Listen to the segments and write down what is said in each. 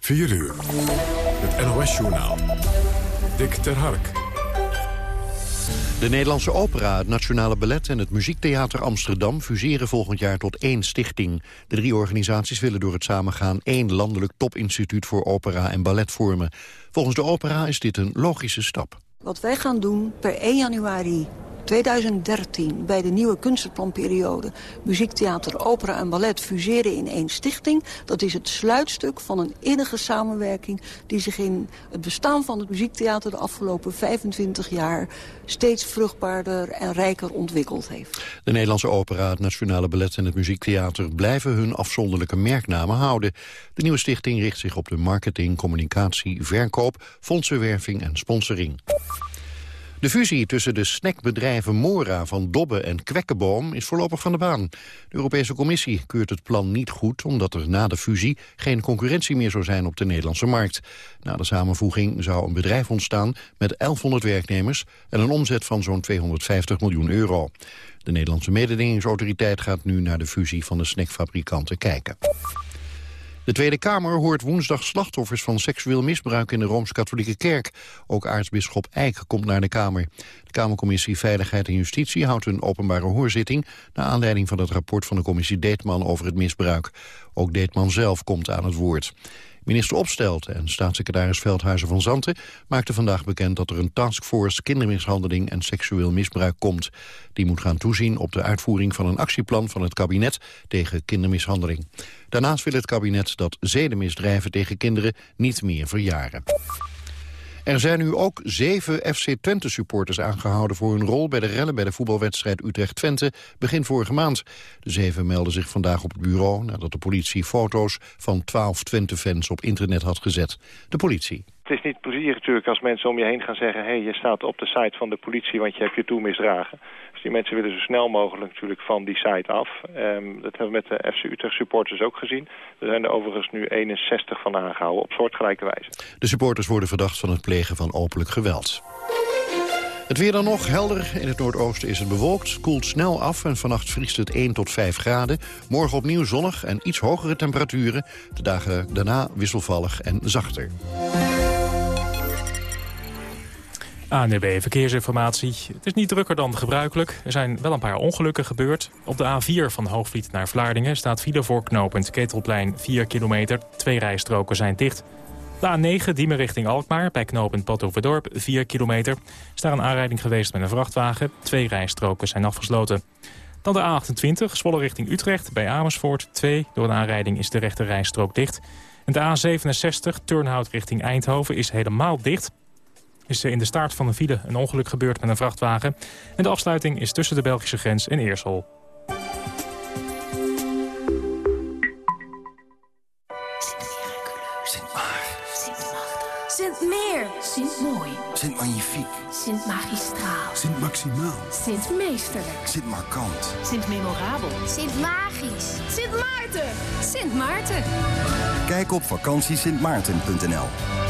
4 uur. Het NOS-journaal. Dick ter Hark. De Nederlandse Opera, het Nationale Ballet en het Muziektheater Amsterdam fuseren volgend jaar tot één stichting. De drie organisaties willen door het samengaan één landelijk topinstituut voor opera en ballet vormen. Volgens de opera is dit een logische stap. Wat wij gaan doen per 1 januari 2013 bij de nieuwe kunstenplanperiode... muziektheater, opera en ballet fuseren in één stichting. Dat is het sluitstuk van een innige samenwerking... die zich in het bestaan van het muziektheater de afgelopen 25 jaar... steeds vruchtbaarder en rijker ontwikkeld heeft. De Nederlandse opera, het Nationale Ballet en het Muziektheater... blijven hun afzonderlijke merknamen houden. De nieuwe stichting richt zich op de marketing, communicatie, verkoop... fondsenwerving en sponsoring. De fusie tussen de snackbedrijven Mora van Dobbe en Kwekkenboom is voorlopig van de baan. De Europese Commissie keurt het plan niet goed omdat er na de fusie geen concurrentie meer zou zijn op de Nederlandse markt. Na de samenvoeging zou een bedrijf ontstaan met 1100 werknemers en een omzet van zo'n 250 miljoen euro. De Nederlandse mededingingsautoriteit gaat nu naar de fusie van de snackfabrikanten kijken. De Tweede Kamer hoort woensdag slachtoffers van seksueel misbruik in de Rooms-Katholieke Kerk. Ook aartsbisschop Eijk komt naar de Kamer. De Kamercommissie Veiligheid en Justitie houdt een openbare hoorzitting... naar aanleiding van het rapport van de commissie Deetman over het misbruik. Ook Deetman zelf komt aan het woord. Minister Opstelt en staatssecretaris Veldhuizen van Zanten maakten vandaag bekend dat er een taskforce kindermishandeling en seksueel misbruik komt. Die moet gaan toezien op de uitvoering van een actieplan van het kabinet tegen kindermishandeling. Daarnaast wil het kabinet dat zedenmisdrijven tegen kinderen niet meer verjaren. Er zijn nu ook zeven FC Twente-supporters aangehouden... voor hun rol bij de rellen bij de voetbalwedstrijd Utrecht-Twente begin vorige maand. De zeven melden zich vandaag op het bureau... nadat de politie foto's van twaalf Twente-fans op internet had gezet. De politie. Het is niet plezier natuurlijk als mensen om je heen gaan zeggen... hé, hey, je staat op de site van de politie, want je hebt je toe misdragen. Dus die mensen willen zo snel mogelijk natuurlijk van die site af. Um, dat hebben we met de FC Utrecht supporters ook gezien. Er zijn er overigens nu 61 van aangehouden op soortgelijke wijze. De supporters worden verdacht van het plegen van openlijk geweld. Het weer dan nog helder. In het noordoosten is het bewolkt, koelt snel af... en vannacht vriest het 1 tot 5 graden. Morgen opnieuw zonnig en iets hogere temperaturen. De dagen daarna wisselvallig en zachter. ANB Verkeersinformatie. Het is niet drukker dan gebruikelijk. Er zijn wel een paar ongelukken gebeurd. Op de A4 van Hoogvliet naar Vlaardingen staat file voor knooppunt Ketelplein 4 kilometer. Twee rijstroken zijn dicht. De A9 Diemen richting Alkmaar bij knooppunt Badhoevedorp 4 kilometer. Is een aanrijding geweest met een vrachtwagen. Twee rijstroken zijn afgesloten. Dan de A28 Zwolle richting Utrecht bij Amersfoort 2. Door een aanrijding is de rechte rijstrook dicht. En de A67 Turnhout richting Eindhoven is helemaal dicht is in de staart van een file een ongeluk gebeurd met een vrachtwagen. En de afsluiting is tussen de Belgische grens en Eersel. Sint Meer. Sint Mooi. Sint Magnifiek. Sint Magistraal. Sint Maximaal. Sint Meesterlijk. Sint Markant. Sint Memorabel. Sint Magisch. Sint Maarten. Sint Maarten. Kijk op vakantiesintmaarten.nl.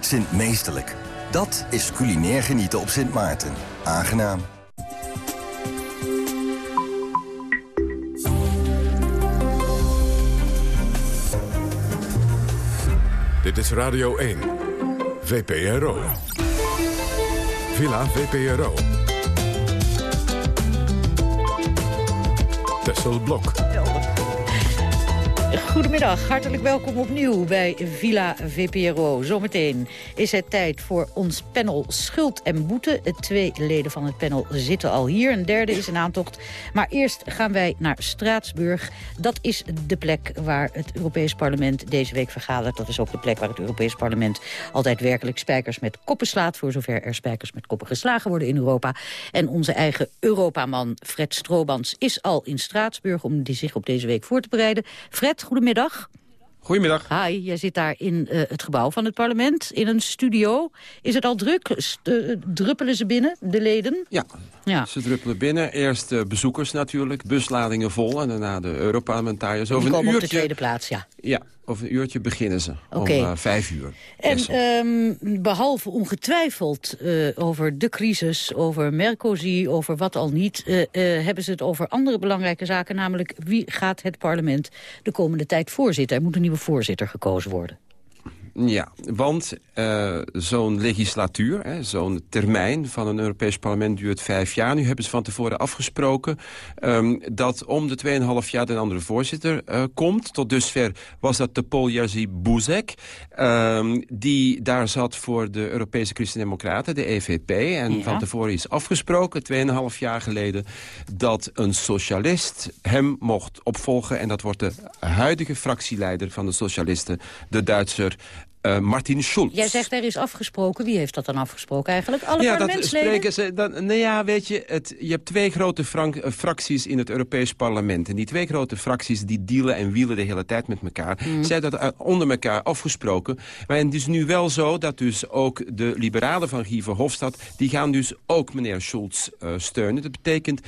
Sint Meesterlijk. Dat is culinair genieten op Sint Maarten. Aangenaam. Dit is Radio 1. VPRO. Villa VPRO. Tessel Blok. Goedemiddag, hartelijk welkom opnieuw bij Villa VPRO. Zometeen is het tijd voor ons panel Schuld en Boete. Twee leden van het panel zitten al hier, een derde is in aantocht. Maar eerst gaan wij naar Straatsburg. Dat is de plek waar het Europees Parlement deze week vergadert. Dat is ook de plek waar het Europees Parlement altijd werkelijk spijkers met koppen slaat... voor zover er spijkers met koppen geslagen worden in Europa. En onze eigen Europaman Fred Stroobans is al in Straatsburg... om die zich op deze week voor te bereiden. Fred, goedemiddag. Goedemiddag. Hi, jij zit daar in uh, het gebouw van het parlement, in een studio. Is het al druk? St uh, druppelen ze binnen, de leden? Ja, ja. ze druppelen binnen. Eerst de bezoekers natuurlijk, busladingen vol... en daarna de Europarlementariërs. Over een uurtje... op de tweede plaats, ja. Ja, over een uurtje beginnen ze. Okay. Om uh, vijf uur. En um, behalve ongetwijfeld uh, over de crisis, over Mercosi, over wat al niet... Uh, hebben ze het over andere belangrijke zaken. Namelijk, wie gaat het parlement de komende tijd voorzitten? Er moet een nieuwe voorzitter gekozen worden. Ja, want uh, zo'n legislatuur, zo'n termijn van een Europees parlement duurt vijf jaar. Nu hebben ze van tevoren afgesproken um, dat om de 2,5 jaar een andere voorzitter uh, komt. Tot dusver was dat de Paul Jerzy Buzek, um, die daar zat voor de Europese Christen-Democraten, de EVP. En ja. van tevoren is afgesproken, 2,5 jaar geleden, dat een socialist hem mocht opvolgen. En dat wordt de huidige fractieleider van de socialisten, de Duitser uh, Martin Schulz. Jij zegt er is afgesproken. Wie heeft dat dan afgesproken eigenlijk? Alle ja, dat spreken ze. Dan, nou ja, weet je, het, je hebt twee grote frank, uh, fracties in het Europees Parlement. En die twee grote fracties die dealen en wielen de hele tijd met elkaar. Mm. Zij dat uh, onder elkaar afgesproken. Maar het is nu wel zo dat dus ook de liberalen van Guy Verhofstadt... die gaan dus ook meneer Schulz steunen. Dat betekent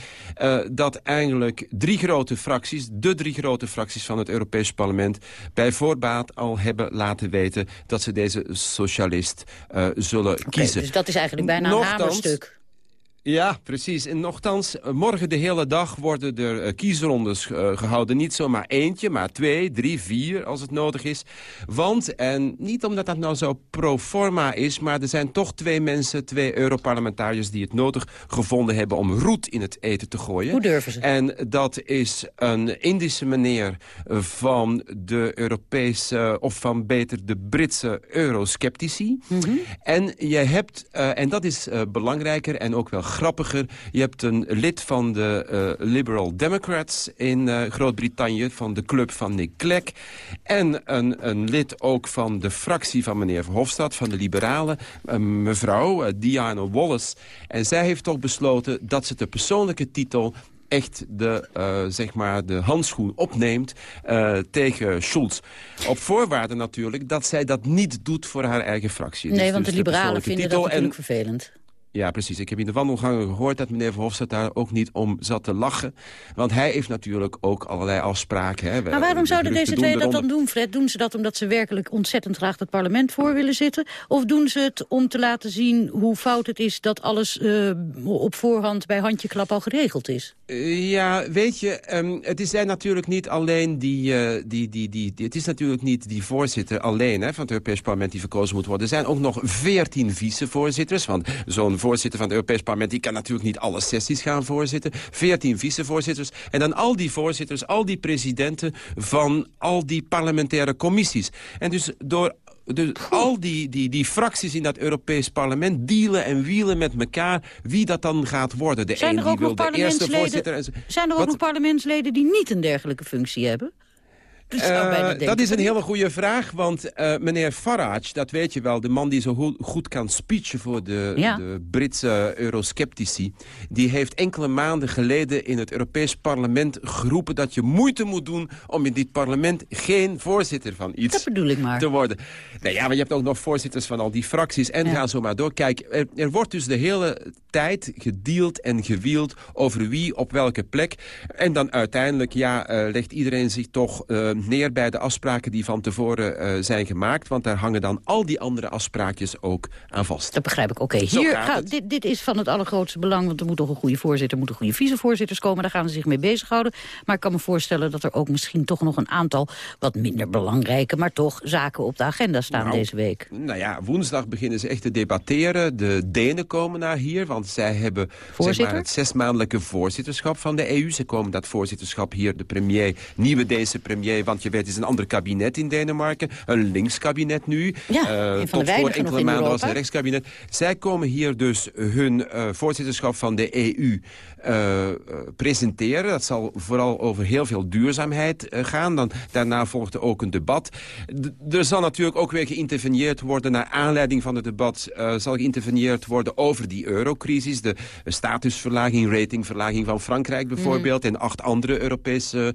dat eigenlijk drie grote fracties... de drie grote fracties van het Europees Parlement... bij voorbaat al hebben laten weten dat ze deze socialist uh, zullen okay, kiezen. Dus dat is eigenlijk bijna Nochtans, een hamerstuk. Ja, precies. En nogthans, eh, morgen de hele dag worden er uh, kiesrondes uh, gehouden. Niet zomaar eentje, maar twee, drie, vier als het nodig is. Want, en niet omdat dat nou zo pro forma is... maar er zijn toch twee mensen, twee Europarlementariërs... die het nodig gevonden hebben om roet in het eten te gooien. Hoe durven ze? En dat is een Indische meneer van de Europese... of van beter de Britse eurosceptici. Mm -hmm. En je hebt, en dat is belangrijker en ook wel grappiger. Je hebt een lid van de uh, Liberal Democrats in uh, Groot-Brittannië... van de club van Nick Clegg. En een, een lid ook van de fractie van meneer Verhofstadt... van de Liberalen, uh, mevrouw Diana Wallace. En zij heeft toch besloten dat ze de persoonlijke titel echt de, uh, zeg maar de handschoen opneemt uh, tegen Schulz. Op voorwaarde natuurlijk dat zij dat niet doet voor haar eigen fractie. Nee, dus want de liberalen vinden dat natuurlijk en, vervelend. Ja, precies. Ik heb in de wandelgangen gehoord dat meneer Verhofstadt daar ook niet om zat te lachen. Want hij heeft natuurlijk ook allerlei afspraken. Hè. Maar waarom zouden deze twee dat dan doen, Fred? Doen ze dat omdat ze werkelijk ontzettend graag het parlement voor willen zitten? Of doen ze het om te laten zien hoe fout het is dat alles uh, op voorhand bij handjeklap al geregeld is? Uh, ja, weet je, um, het is natuurlijk niet alleen die, uh, die, die, die, die, Het is natuurlijk niet die voorzitter alleen hè, van het Europees Parlement die verkozen moet worden. Er zijn ook nog veertien vicevoorzitters, want zo'n voorzitter van het Europees Parlement... die kan natuurlijk niet alle sessies gaan voorzitten. Veertien vicevoorzitters. En dan al die voorzitters, al die presidenten... van al die parlementaire commissies. En dus door dus al die, die, die fracties in dat Europees parlement dealen en wielen met elkaar wie dat dan gaat worden. De zijn een die wil de eerste voorzitter... En zijn er ook nog parlementsleden die niet een dergelijke functie hebben? Uh, dat is een hele goede vraag, want uh, meneer Farage, dat weet je wel... de man die zo goed kan speechen voor de, ja. de Britse eurosceptici... die heeft enkele maanden geleden in het Europees parlement geroepen... dat je moeite moet doen om in dit parlement geen voorzitter van iets dat bedoel ik maar. te worden. Nou ja, maar je hebt ook nog voorzitters van al die fracties en ja. ga zo maar door. Kijk, er, er, wordt dus de hele tijd gedeeld en gewield over wie op welke plek. En dan uiteindelijk, ja, uh, legt iedereen zich toch neer bij de afspraken die van tevoren uh, zijn gemaakt. Want daar hangen dan al die andere afspraakjes ook aan vast. Dat begrijp ik. Oké, okay. hier ga, dit, dit is van het allergrootste belang. Want er moet toch een goede voorzitter, er moeten goede vicevoorzitters komen. Daar gaan ze zich mee bezighouden. Maar ik kan me voorstellen dat er ook misschien toch nog een aantal... wat minder belangrijke, maar toch zaken op de agenda staan nou, deze week. Nou ja, woensdag beginnen ze echt te debatteren. De Denen komen naar hier, want zij hebben zeg maar, het zesmaandelijke voorzitterschap van de EU. Ze komen dat voorzitterschap hier, de premier, nieuwe Deense premier... want je weet, het is een ander kabinet in Denemarken. Een linkskabinet nu. Ja, uh, tot voor enkele maanden was een rechtskabinet. Zij komen hier dus hun uh, voorzitterschap van de EU uh, presenteren. Dat zal vooral over heel veel duurzaamheid gaan. Dan, daarna volgt er ook een debat. D er zal natuurlijk ook weer geïnterveneerd worden... naar aanleiding van het debat zal geïnterveneerd worden over die eurocrisis. De statusverlaging, ratingverlaging van Frankrijk bijvoorbeeld... Mm. en acht andere Europese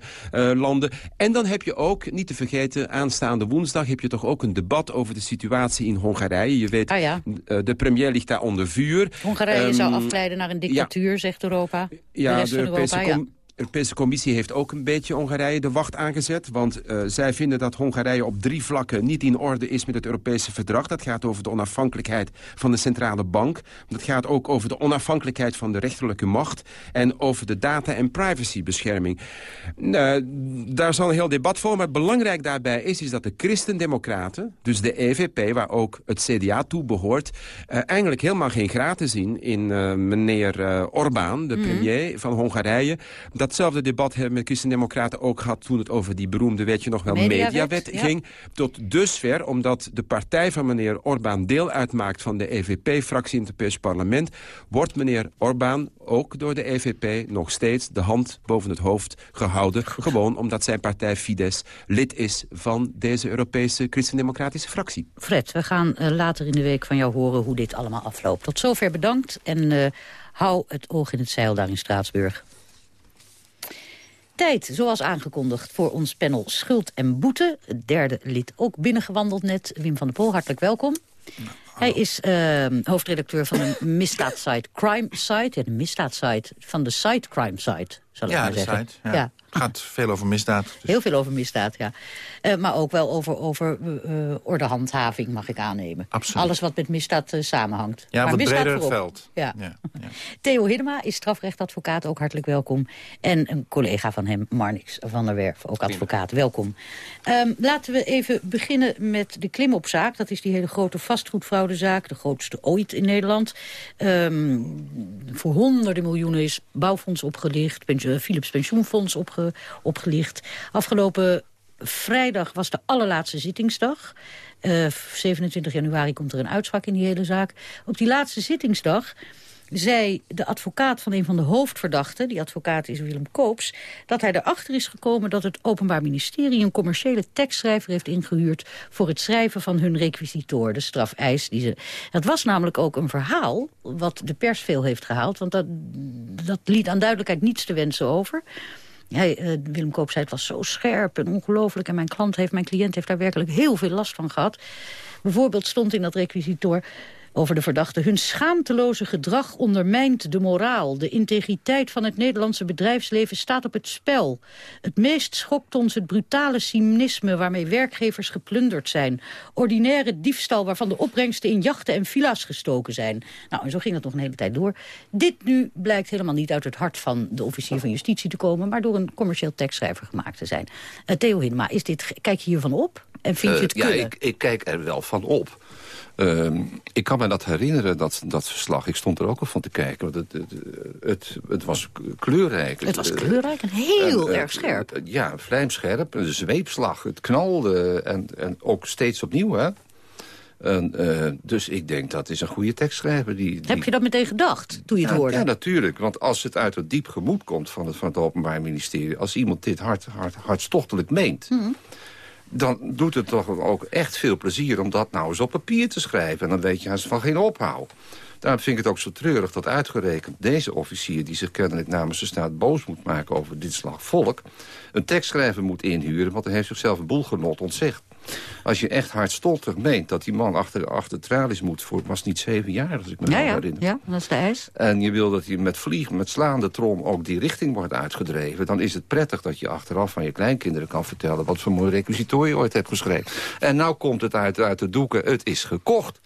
landen. En dan heb je je ook, niet te vergeten, aanstaande woensdag... heb je toch ook een debat over de situatie in Hongarije. Je weet, ah, ja. de premier ligt daar onder vuur. Hongarije um, zou afglijden naar een dictatuur, ja. zegt Europa. Ja, de, Europese Europa, Europese Commissie heeft ook een beetje Hongarije de wacht aangezet. Want uh, zij vinden dat Hongarije op drie vlakken niet in orde is met het Europese verdrag. Dat gaat over de onafhankelijkheid van de centrale bank. Dat gaat ook over de onafhankelijkheid van de rechterlijke macht. En over de data- en privacybescherming. Uh, daar zal een heel debat voor. Maar belangrijk daarbij is, is dat de christendemocraten, dus de EVP, waar ook het CDA toe behoort... Uh, eigenlijk helemaal geen graten zien in meneer Orbán, de premier mm. van Hongarije... Datzelfde debat hebben we met Christen-Democraten ook gehad... toen het over die beroemde, weet je nog wel, mediawet, mediawet ja. ging. Tot dusver, omdat de partij van meneer Orbán deel uitmaakt... van de EVP-fractie in het Europees Parlement... wordt meneer Orbán ook door de EVP nog steeds de hand boven het hoofd gehouden. Gewoon omdat zijn partij Fidesz lid is van deze Europese Christen-Democratische fractie. Fred, we gaan uh, later in de week van jou horen hoe dit allemaal afloopt. Tot zover bedankt en uh, hou het oog in het zeil daar in Straatsburg. Tijd, zoals aangekondigd, voor ons panel Schuld en Boete. Het derde lid ook binnengewandeld net. Wim van der Pol, hartelijk welkom. Hij is uh, hoofdredacteur van de misdaadsite Crime Site. Ja, de misdaadsite van de site Crime Site, zal ik ja, maar de zeggen. Site, ja. ja. Het gaat veel over misdaad. Dus. Heel veel over misdaad, ja. Uh, maar ook wel over, over uh, ordehandhaving, mag ik aannemen. Absoluut. Alles wat met misdaad uh, samenhangt. Ja, maar wat misdaad breder voorop. veld. Ja. Ja, ja. Theo Hiddema is strafrechtadvocaat, ook hartelijk welkom. En een collega van hem, Marnix van der Werf, ook advocaat. Welkom. Um, laten we even beginnen met de klimopzaak. Dat is die hele grote vastgoedfraudezaak, de grootste ooit in Nederland. Um, voor honderden miljoenen is bouwfonds opgelicht, pensioen, Philips pensioenfonds opge, opgelicht. Afgelopen vrijdag was de allerlaatste zittingsdag. Uh, 27 januari komt er een uitspraak in die hele zaak. Op die laatste zittingsdag zei de advocaat van een van de hoofdverdachten... die advocaat is Willem Koops... dat hij erachter is gekomen dat het Openbaar Ministerie... een commerciële tekstschrijver heeft ingehuurd... voor het schrijven van hun requisitoor, de strafeis. Die ze... Dat was namelijk ook een verhaal wat de pers veel heeft gehaald... want dat, dat liet aan duidelijkheid niets te wensen over... Hij, uh, Willem Koop zei, het was zo scherp en ongelooflijk... en mijn klant heeft, mijn cliënt heeft daar werkelijk heel veel last van gehad. Bijvoorbeeld stond in dat requisitor over de verdachte. Hun schaamteloze gedrag ondermijnt de moraal. De integriteit van het Nederlandse bedrijfsleven staat op het spel. Het meest schokt ons het brutale cynisme waarmee werkgevers geplunderd zijn. Ordinaire diefstal waarvan de opbrengsten in jachten en villa's gestoken zijn. Nou, en zo ging het nog een hele tijd door. Dit nu blijkt helemaal niet uit het hart van de officier van justitie te komen... maar door een commercieel tekstschrijver gemaakt te zijn. Uh, Theo Hinma, is dit, kijk je hiervan op? En vind je het uh, ja, ik, ik kijk er wel van op. Uh, ik kan me dat herinneren, dat, dat verslag. Ik stond er ook al van te kijken. Want het, het, het, het was kleurrijk. Het was kleurrijk en heel uh, erg scherp. ja, vlijmscherp. Een zweepslag. Het knalde. En, en ook steeds opnieuw, hè. En, uh, dus ik denk dat is een goede tekstschrijver. Die, die... Heb je dat meteen gedacht, toen je het ja, hoorde? Ja, natuurlijk. Want als het uit het diep gemoed komt van het, van het Openbaar Ministerie... als iemand dit hart, hart, hartstochtelijk meent... Mm -hmm dan doet het toch ook echt veel plezier om dat nou eens op papier te schrijven. En dan weet je van geen ophoud. Daarom vind ik het ook zo treurig dat uitgerekend deze officier... die zich kennelijk namens de staat boos moet maken over dit slag volk... een tekstschrijver moet inhuren, want hij heeft zichzelf een boelgenot ontzegd. Als je echt hartstoltig meent dat die man achter, achter tralies moet... voor was niet zeven jaar, als ik me ja, ja, ja. herinner. Ja, dat is de eis. En je wil dat hij met vliegen, met slaande trom ook die richting wordt uitgedreven... dan is het prettig dat je achteraf van je kleinkinderen kan vertellen... wat voor mooi requisitor je ooit hebt geschreven. En nou komt het uit, uit de doeken, het is gekocht.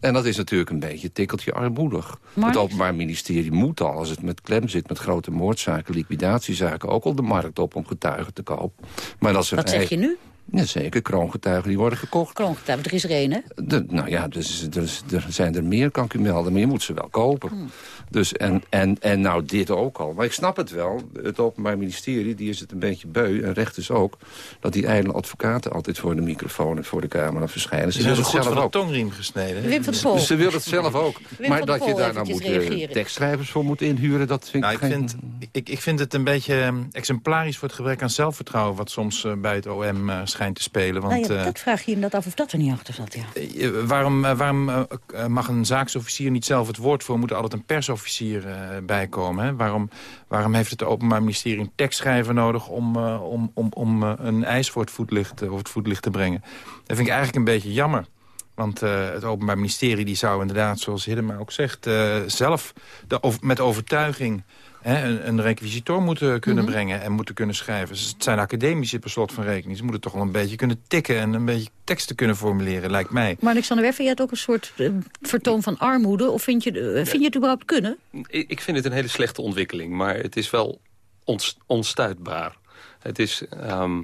En dat is natuurlijk een beetje tikkeltje armoedig. Het Openbaar Ministerie moet al, als het met klem zit... met grote moordzaken, liquidatiezaken... ook al de markt op om getuigen te kopen. Maar dat, Wat zeg je nu? Ja, zeker. Kroongetuigen die worden gekocht. Kroongetuigen, er is er één, hè? De, nou ja, dus, dus, er zijn er meer, kan ik u melden. Maar je moet ze wel kopen. Hmm. Dus en, en, en nou dit ook al. Maar ik snap het wel. Het Openbaar Ministerie, die is het een beetje beu. En rechters ook. Dat die eigen advocaten altijd voor de microfoon en voor de camera verschijnen. Ze, ze hebben goed van de tongriem gesneden. Wim van de Pol. Ze wil het zelf ook. Wim maar dat je daar nou moet uh, tekstschrijvers voor moet inhuren, dat vind nou, ik ik geen... vind, ik, ik vind het een beetje exemplarisch voor het gebrek aan zelfvertrouwen... wat soms uh, bij het OM uh, schuilt. Schijnt te spelen. Want, nou ja, eh, dat vraag je inderdaad af of dat er niet achter zat, ja. eh, waarom eh, waarom eh, mag een zaaksofficier niet zelf het woord voor? Moet er altijd een persofficier bij komen? Hè? Waarom, waarom heeft het Openbaar Ministerie een tekstschrijver nodig... om, om, om, om een eis voor het voetlicht, of het voetlicht te brengen? Dat vind ik eigenlijk een beetje jammer. Want het Openbaar Ministerie die zou inderdaad, zoals Hiddema ook zegt... zelf de, over- met overtuiging hè, een, een requisitor moeten kunnen Mhm. brengen... en moeten kunnen schrijven. Dus het zijn academici per slot van rekening. Ze moeten toch wel een beetje kunnen tikken... en een beetje teksten kunnen formuleren, lijkt mij. Maar Alexander vind jij het ook een soort eh, vertoon van armoede? Of vind je, eh, vind je het überhaupt kunnen? Ik, ik vind het een hele slechte ontwikkeling, maar het is wel ons, onstuitbaar. Het, is, ehm,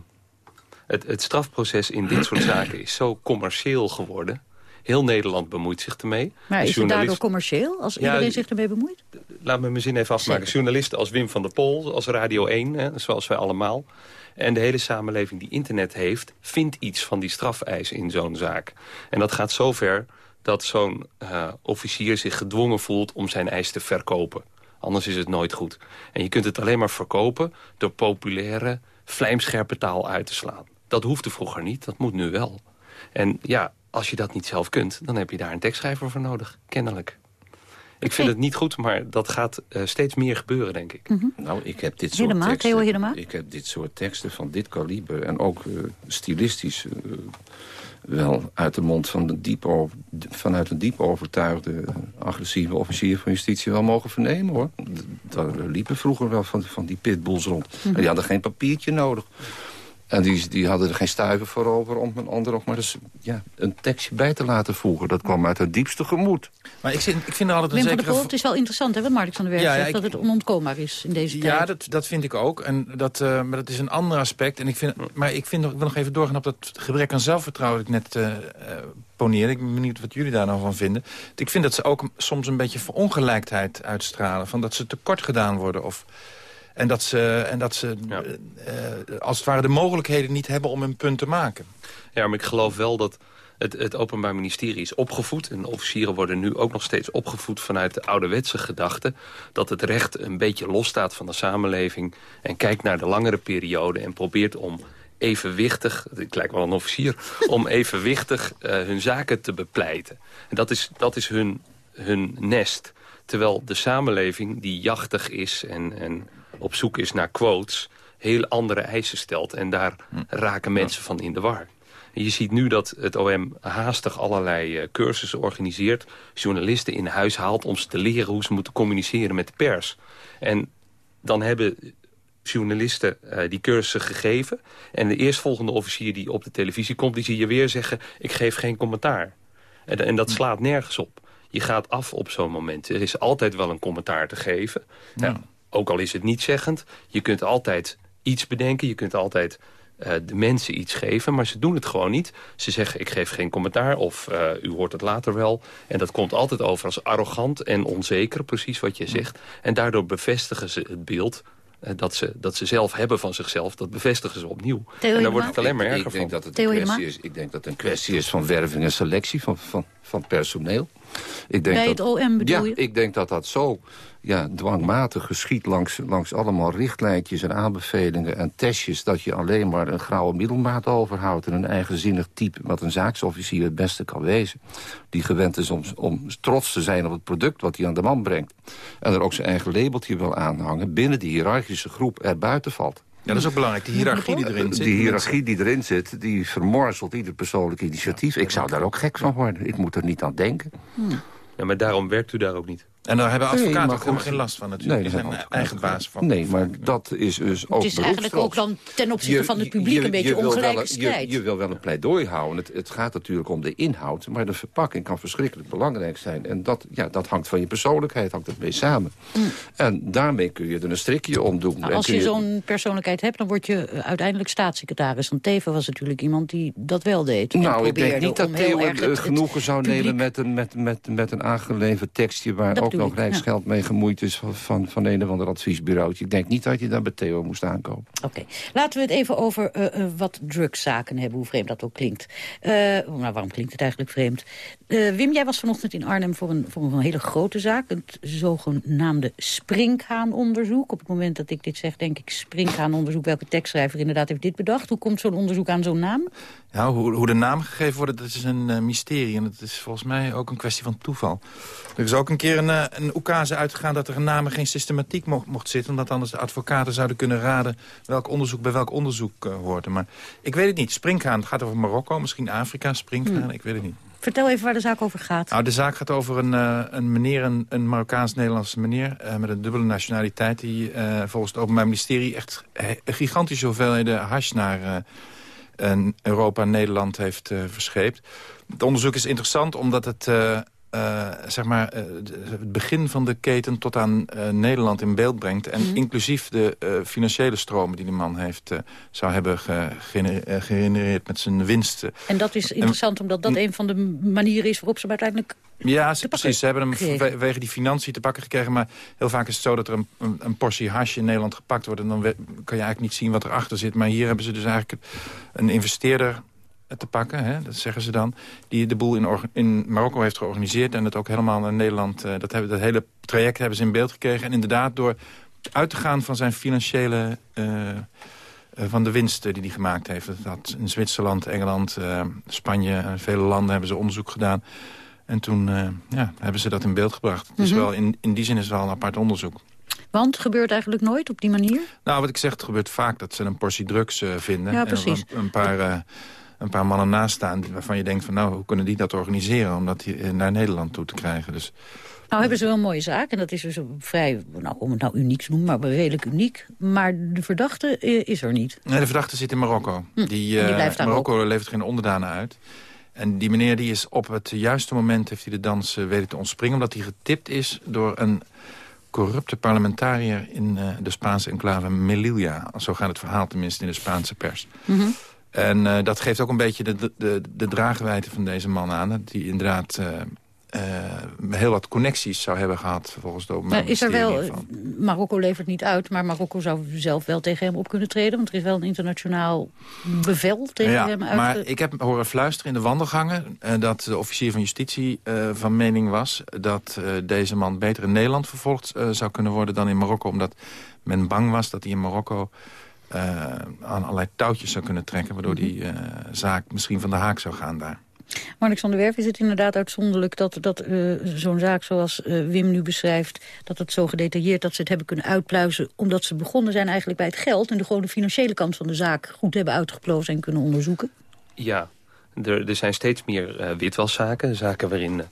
het, het strafproces in dit soort zaken is zo commercieel geworden. Heel Nederland bemoeit zich ermee. Maar is het daardoor commercieel, als Ja, iedereen zich ermee bemoeit? Laat me mijn zin even afmaken. Journalisten als Wim van der Pol, als Radio 1, hè, zoals wij allemaal. En de hele samenleving die internet heeft... vindt iets van die strafeis in zo'n zaak. En dat gaat zover dat zo'n eh, officier zich gedwongen voelt... om zijn eis te verkopen. Anders is het nooit goed. En je kunt het alleen maar verkopen door populaire, vlijmscherpe taal uit te slaan. Dat hoefde vroeger niet, dat moet nu wel. En ja, als je dat niet zelf kunt, dan heb je daar een tekstschrijver voor nodig. Kennelijk. Ik vind het niet goed, maar dat gaat eh, steeds meer gebeuren, denk ik. Nou, ik heb dit soort teksten. Ik heb dit soort teksten van dit kaliber en ook eh, stilistisch eh, wel uit de mond van de diep over, vanuit een diep overtuigde agressieve officier van justitie wel mogen vernemen hoor. Daar liepen vroeger wel van, van die pitbulls rond. En die hadden geen papiertje nodig. En die, die hadden er geen stuiver voor over om een ander nog maar eens ja, een tekstje bij te laten voegen. Dat kwam uit het diepste gemoed. Maar ik, zit, ik vind altijd een Wim van zekere... Pol, het is wel interessant hè, wat Mark van der Werf Ja, ja, zegt... ik- dat het onontkoombaar is in deze tijd. Ja, dat, dat vind ik ook. En dat, eh, maar dat is een ander aspect. En ik vind, maar ik, vind, nog- ik wil nog even doorgaan op dat gebrek aan zelfvertrouwen... dat ik net eh, eh, poneerde. Ik ben benieuwd wat jullie daar nou van vinden. Ik vind dat ze ook soms een beetje verongelijkheid uitstralen. Van dat ze tekort gedaan worden. Of, en dat ze, en dat ze eh, als het ware de mogelijkheden niet hebben om hun punt te maken. Ja, maar ik geloof wel dat het, het Openbaar Ministerie is opgevoed... en officieren worden nu ook nog steeds opgevoed vanuit de ouderwetse gedachte... dat het recht een beetje losstaat van de samenleving... en kijkt naar de langere periode en probeert om evenwichtig... ik lijk wel een officier... om evenwichtig eh, hun zaken te bepleiten. En dat is, dat is hun, hun nest. Terwijl de samenleving die jachtig is en, en op zoek is naar quotes... heel andere eisen stelt. En daar raken mensen van in de war. En je ziet nu dat het OM haastig allerlei eh, cursussen organiseert... journalisten in huis haalt om ze te leren hoe ze moeten communiceren met de pers. En dan hebben journalisten eh, die cursussen gegeven... en de eerstvolgende officier die op de televisie komt... die zie je weer zeggen, ik geef geen commentaar. En, en dat slaat nergens op. Je gaat af op zo'n moment. Er is altijd wel een commentaar te geven. Nou, ook al is het niet zeggend. Je kunt altijd iets bedenken. Je kunt altijd eh, de mensen iets geven. Maar ze doen het gewoon niet. Ze zeggen, ik geef geen commentaar. Of eh, u hoort het later wel. En dat komt altijd over als arrogant en onzeker. Precies wat je zegt. En daardoor bevestigen ze het beeld... eh, dat, ze, dat ze zelf hebben van zichzelf, dat bevestigen ze opnieuw. en daar wordt het alleen maar Ik- erger ik denk van. Dat het een kwestie is, ik denk dat het een kwestie is van werving en selectie van, van, van personeel. Ik denk Bij dat, het OM bedoel ja, je? ik denk dat dat zo ja, dwangmatig geschiet langs, langs allemaal richtlijntjes en aanbevelingen en testjes... dat je alleen maar een grauwe middelmaat overhoudt... en een eigenzinnig type wat een zaaksofficier het beste kan wezen. Die gewend is om, om trots te zijn op het product wat hij aan de man brengt. En er ook zijn eigen labeltje wil aanhangen... binnen die hiërarchische groep er buiten valt. Ja, dat is ook belangrijk, die hiërarchie die erin zit. Die hiërarchie die erin zit, die vermorzelt ieder persoonlijk initiatief. ik zou daar ook gek van worden. Ik moet er niet aan denken. Ja, maar daarom werkt u daar ook niet. En daar hebben Nee, advocaten maar ook helemaal goed. geen last van natuurlijk. Nee, zijn eigen baas van. Nee, maar dat is dus ook Het is eigenlijk ook dan ten opzichte van het publiek een beetje ongelijke strijd. Je, je wil wel een pleidooi houden. Het, het gaat natuurlijk om de inhoud. Maar de verpakking kan verschrikkelijk belangrijk zijn. En dat, ja, dat hangt van je persoonlijkheid hangt het mee samen. En daarmee kun je er een strikje om doen. Mm. Nou, als je zo'n persoonlijkheid hebt, dan word je eh, uiteindelijk staatssecretaris. Want Teven was natuurlijk iemand die dat wel deed. Nou, ik denk niet dat Theo eh, genoegen zou nemen met een, met, met, met een aangeleverd tekstje... waar Dat ook ook ik, rijksgeld mee gemoeid is van, van, van een of ander adviesbureau. Ik denk niet dat je daar bij Theo moest aankopen. Oké, laten we het even over uh, uh, wat drugszaken hebben, hoe vreemd dat ook klinkt. Uh, nou, waarom klinkt het eigenlijk vreemd? Wim, jij was vanochtend in Arnhem voor een, voor een hele grote zaak. Het zogenaamde Springhaanonderzoek. Op het moment dat ik dit zeg, denk ik Springhaanonderzoek. Welke tekstschrijver inderdaad heeft dit bedacht? Hoe komt zo'n onderzoek aan zo'n naam? Ja, hoe, hoe de namen gegeven worden, dat is een mysterie. En het is volgens mij ook een kwestie van toeval. Er is ook een keer een, een oekase uitgegaan dat er een namen geen systematiek mocht, mocht zitten. Omdat anders de advocaten zouden kunnen raden welk onderzoek bij welk onderzoek uh, hoort. Maar ik weet het niet. Springhaan, het gaat over Marokko, misschien Afrika, Springhaan, hmm. ik weet het niet. Vertel even waar de zaak over gaat. Nou, de zaak gaat over een, uh, een meneer, een, Marokkaans-Nederlandse meneer... Uh, met een dubbele nationaliteit... die uh, volgens het Openbaar Ministerie echt gigantische hoeveelheden hash naar Europa en Nederland heeft verscheept. Het onderzoek is interessant omdat het uh, zeg maar, uh, het begin van de keten tot aan uh, Nederland in beeld brengt. En mm. inclusief de financiële stromen die de man heeft, zou hebben gegenereerd met zijn winsten. En dat is interessant, en, omdat dat een van de manieren is waarop ze uiteindelijk Ja, ze, precies. Ze hebben hem vanwege die financiën te pakken gekregen. Maar heel vaak is het zo dat er een, een, een portie hash in Nederland gepakt wordt. En dan kan je eigenlijk niet zien wat erachter zit. Maar hier hebben ze dus eigenlijk een investeerder te pakken, hè, dat zeggen ze dan... die de boel in, in Marokko heeft georganiseerd... en het ook helemaal naar Nederland... Uh, dat, hebben, dat hele traject hebben ze in beeld gekregen. En inderdaad door uit te gaan van zijn financiële... Uh, van de winsten die hij gemaakt heeft. Dat in Zwitserland, Engeland, Spanje en vele landen hebben ze onderzoek gedaan. En toen ja, hebben ze dat in beeld gebracht. Mm -hmm. Dus wel in, in die zin is het wel een apart onderzoek. Want gebeurt eigenlijk nooit op die manier? Nou, wat ik zeg, het gebeurt vaak dat ze een portie drugs vinden. Ja, precies. En een, paar een paar mannen naast staan... waarvan je denkt van nou, hoe kunnen die dat organiseren... om dat hier naar Nederland toe te krijgen. Dus, nou hebben ze wel een mooie zaak. En dat is dus vrij, nou, om het nou uniek te noemen, maar redelijk uniek. Maar de verdachte is er niet. Nee, de verdachte zit in Marokko. Hm. Die, uh, die Marokko levert geen onderdanen uit. En die meneer die is op het juiste moment heeft hij de dans uh, weten te ontspringen... omdat hij getipt is door een corrupte parlementariër in uh, de Spaanse enclave Melilla. Zo gaat het verhaal tenminste in de Spaanse pers. Mm -hmm. En uh, dat geeft ook een beetje de, de, de draagwijte van deze man aan. Die inderdaad uh, uh, heel wat connecties zou hebben gehad volgens de openbaar Is er wel, Marokko levert niet uit, maar Marokko zou zelf wel tegen hem op kunnen treden. Want er is wel een internationaal bevel tegen ja, hem uit. Maar ik heb horen fluisteren in de wandelgangen dat de officier van justitie van mening was... dat deze man beter in Nederland vervolgd zou kunnen worden dan in Marokko. Omdat men bang was dat hij in Marokko aan allerlei touwtjes zou kunnen trekken... waardoor mhm. die uh, zaak misschien van de haak zou gaan daar. Maar Alexander Werf, is het inderdaad uitzonderlijk dat, dat uh, zo'n zaak zoals Wim nu beschrijft... dat het zo gedetailleerd dat ze het hebben kunnen uitpluizen... omdat ze begonnen zijn eigenlijk bij het geld... en de gewoon de financiële kant van de zaak goed hebben uitgeplozen en kunnen onderzoeken? Ja, er, er zijn steeds meer witwaszaken. Zaken waarin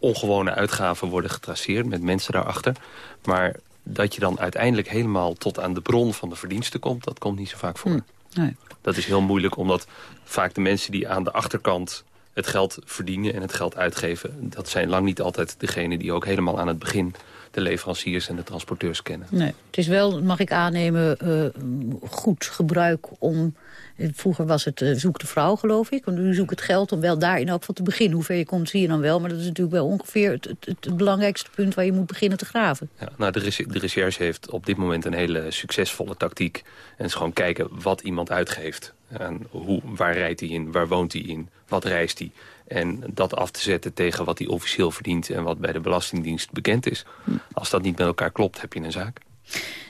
ongewone uitgaven worden getraceerd met mensen daarachter. Maar dat je dan uiteindelijk helemaal tot aan de bron van de verdiensten komt... dat komt niet zo vaak voor. Hm, nee. Dat is heel moeilijk, omdat vaak de mensen die aan de achterkant het geld verdienen en het geld uitgeven... dat zijn lang niet altijd degenen die ook helemaal aan het begin de leveranciers en de transporteurs kennen. Nee, het is wel, mag ik aannemen, uh, goed gebruik om Vroeger was het uh, zoek de vrouw, geloof ik. Want nu zoek het geld om wel daar in elk geval te beginnen. Hoe ver je komt, zie je dan wel. Maar dat is natuurlijk wel ongeveer het, het, het belangrijkste punt... waar je moet beginnen te graven. Ja, nou, de, de recherche heeft op dit moment een hele succesvolle tactiek. En is gewoon kijken wat iemand uitgeeft. En hoe, waar rijdt hij in, waar woont hij in, wat reist hij. En dat af te zetten tegen wat hij officieel verdient... en wat bij de Belastingdienst bekend is. Als dat niet met elkaar klopt, heb je een zaak.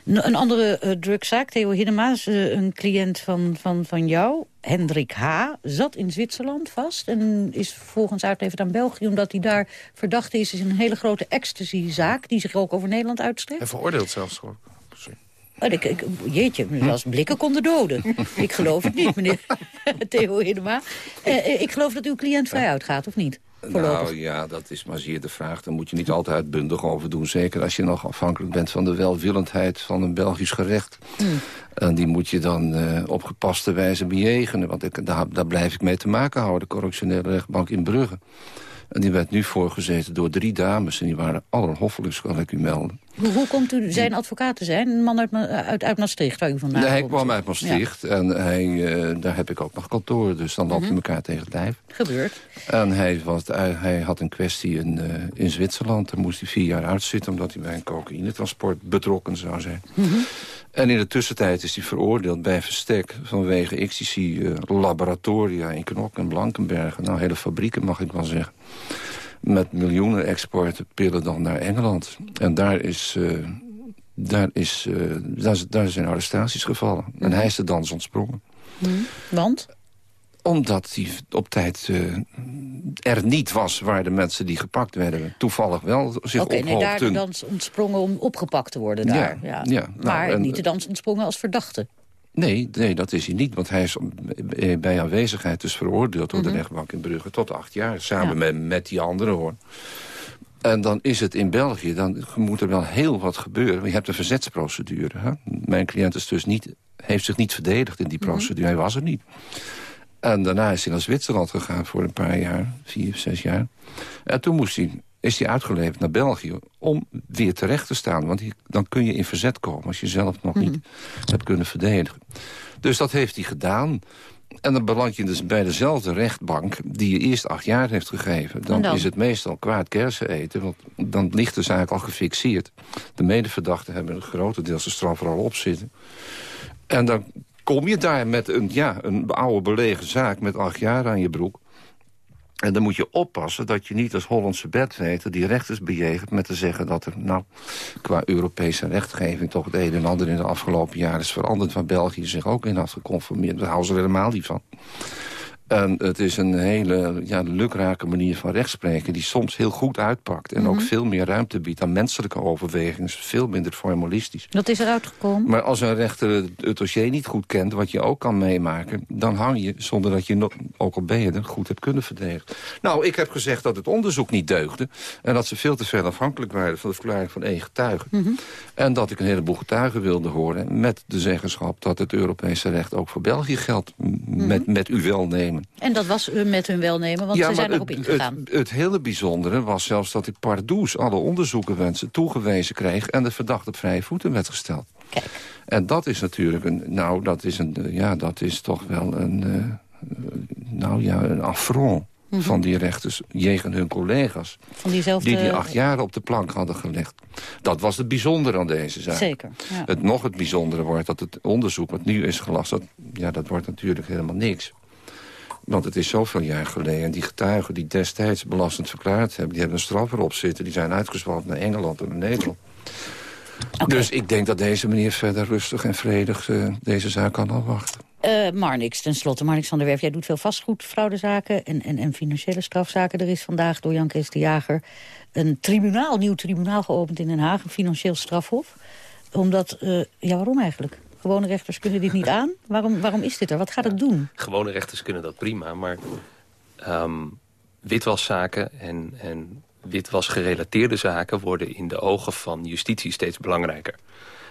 Een andere uh, drugszaak, Theo Hiddema, is uh, een cliënt van, van, van jou. Hendrik H. zat in Zwitserland vast en is vervolgens uitleverd aan België... omdat hij daar verdacht is in een hele grote ecstasy-zaak... die zich ook over Nederland uitstrekt. En veroordeeld zelfs, hoor. Oh, ik, ik, jeetje, als blikken konden doden. ik geloof het niet, meneer Theo Hiddema. Uh, ik geloof dat uw cliënt vrij uitgaat, of niet? Nou ja, dat is maar zeer de vraag. Daar moet je niet altijd uitbundig over doen. Zeker als je nog afhankelijk bent van de welwillendheid van een Belgisch gerecht. Hmm. En die moet je dan uh, op gepaste wijze bejegenen. Want ik, daar, daar blijf ik mee te maken houden. De correctionele rechtbank in Brugge. En die werd nu voorgezeten door drie dames. En die waren allerhoffelijkst, kan ik u melden. Hoe, hoe komt u zijn advocaat te zijn? Een man uit, uit, uit Maastricht, waar u vandaan Nee, hij komt? kwam uit Maastricht. En hij, eh, daar heb ik ook nog kantoor. Dus dan lopen we elkaar tegen het lijf. Gebeurt. En hij, was, hij, had een kwestie in, eh, in Zwitserland. Daar moest hij vier jaar uitzitten... omdat hij bij een cocaïnetransport betrokken zou zijn. En in de tussentijd is hij veroordeeld bij Verstek... vanwege ecstasy-laboratoria in Knok en Blankenbergen. Nou, hele fabrieken mag ik wel zeggen. Met miljoenen exporten pillen dan naar Engeland. En daar is... eh, daar, is, eh, daar, zijn arrestaties gevallen. En hij is de dans ontsprongen Want? Omdat hij op tijd eh, er niet was waar de mensen die gepakt werden... toevallig wel zich Oké, nee, daar de ophoopten. dans ontsprongen om opgepakt te worden daar. Ja, Ja, ja, nou, maar en- niet de dans ontsprongen als verdachte. Nee, nee, dat is hij niet. Want hij is eh, bij aanwezigheid dus veroordeeld... door Mhm. de rechtbank in Brugge tot acht jaar. Samen Ja. met, met die anderen, hoor. En dan is het in België, dan moet er wel heel wat gebeuren. Je hebt een verzetsprocedure. Hè? Mijn cliënt is dus niet, heeft zich niet verdedigd in die Mhm. procedure. Hij was er niet. En daarna is hij naar Zwitserland gegaan voor een paar jaar. Vier, zes jaar. En toen moest hij, is hij uitgeleverd naar België om weer terecht te staan. Want dan kun je in verzet komen als je zelf nog niet hebt kunnen verdedigen. Dus dat heeft hij gedaan. En dan beland je dus bij dezelfde rechtbank die je eerst acht jaar heeft gegeven. Dan, is het meestal kwaad kersen eten, want dan ligt de zaak al gefixeerd. De medeverdachten hebben een grotendeels de straf er al op zitten. En dan kom je daar met een, ja, een oude belegen zaak met acht jaar aan je broek. En dan moet je oppassen dat je niet als Hollandse bedweter die rechters bejegent... met te zeggen dat er nou qua Europese rechtgeving... toch het een en ander in de afgelopen jaren is veranderd... waar België zich ook in had geconformeerd. Daar houden ze er helemaal niet van. En het is een hele ja, lukrake manier van rechtspreken... die soms heel goed uitpakt. En ook Mhm. veel meer ruimte biedt aan menselijke overwegingen. veel minder formalistisch. Wat is eruit gekomen? Maar als een rechter het- dossier niet goed kent, wat je ook kan meemaken... dan hang je, zonder dat je, nog, ook al ben je er, goed hebt kunnen verdedigen. Nou, ik heb gezegd dat het onderzoek niet deugde... en dat ze veel te veel afhankelijk waren van de verklaring van één getuige. Mhm. En dat ik een heleboel getuigen wilde horen... met de zeggenschap dat het Europese recht ook voor België geldt... m- met, met uw welnemen. En dat was uh, met hun welnemen, want ze zijn erop ingegaan. Het, het hele bijzondere was zelfs dat ik pardoes alle onderzoeken wensen toegewezen kreeg... en de verdachte op vrije voeten werd gesteld. Kijk. En dat is natuurlijk een, nou, dat is een, eh, ja, dat is toch wel een, eh, eh, nou ja, een affront Mhm. van die rechters tegen hun collega's. Van diezelfde... Die die acht jaar op de plank hadden gelegd. Dat was het bijzondere aan deze zaak. Zeker, ja. Het nog het bijzondere wordt dat het onderzoek wat nu is gelast... Dat, ja, dat wordt natuurlijk helemaal niks. Want het is zoveel jaar geleden. En die getuigen die destijds belastend verklaard hebben... die hebben een straf erop zitten. Die zijn uitgezwalkt naar Engeland en naar Nederland. Dus ik denk dat deze meneer verder rustig en vredig eh, deze zaak kan afwachten. Eh Marnix, tenslotte, Marnix van der Werf, jij doet veel vastgoedfraudezaken en, en, en financiële strafzaken. Er is vandaag door Jan Kees de Jager een tribunaal, nieuw tribunaal geopend in Den Haag, een financieel strafhof. Omdat, eh, ja waarom eigenlijk? Gewone rechters kunnen dit niet aan. Waarom, waarom is dit er? Wat gaat het doen? Gewone rechters kunnen dat prima, maar ehm, witwaszaken en, en witwasgerelateerde zaken worden in de ogen van justitie steeds belangrijker.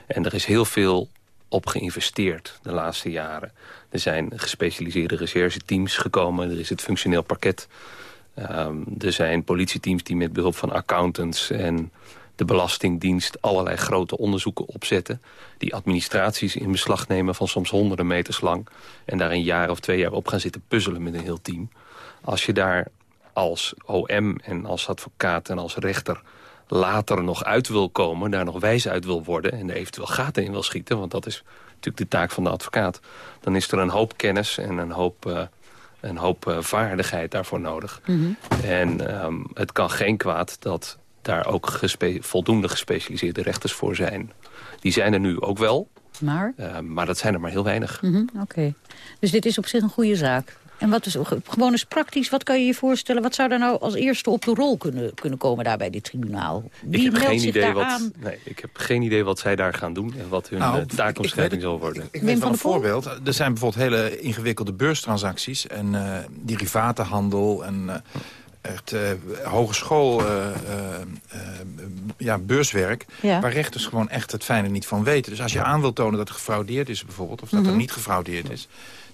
En er is heel veel op geïnvesteerd de laatste jaren. Er zijn gespecialiseerde rechercheteams gekomen, er is het functioneel parket. Ehm, er zijn politieteams die met behulp van accountants en de Belastingdienst allerlei grote onderzoeken opzetten. Die administraties in beslag nemen van soms honderden meters lang. En daar een jaar of twee jaar op gaan zitten puzzelen met een heel team. Als je daar als OM en als advocaat en als rechter later nog uit wil komen... daar nog wijs uit wil worden en er eventueel gaten in wil schieten... want dat is natuurlijk de taak van de advocaat... dan is er een hoop kennis en een hoop, eh, een hoop eh, vaardigheid daarvoor nodig. En ehm, het kan geen kwaad dat daar ook gespe voldoende gespecialiseerde rechters voor zijn. Die zijn er nu ook wel, Maar? eh, maar dat zijn er maar heel weinig. Mhm, Oké. Dus dit is op zich een goede zaak. En wat is gewoon eens praktisch, wat kan je je voorstellen? Wat zou daar nou als eerste op de rol kunnen, kunnen komen daar bij dit tribunaal? Wie ik heb, meldt geen zich idee daar wat, aan? nee, ik heb geen idee wat zij daar gaan doen en wat hun Nou, eh, taakomschrijving zal worden. Ik weet van een voorbeeld. Er zijn bijvoorbeeld hele ingewikkelde beurstransacties... en eh derivatenhandel en eh, echt eh, hogeschool eh, eh, ja, beurswerk... Ja. waar rechters gewoon echt het fijne niet van weten. Dus als je aan wilt tonen dat er gefraudeerd is bijvoorbeeld... of dat Mhm. er niet gefraudeerd is...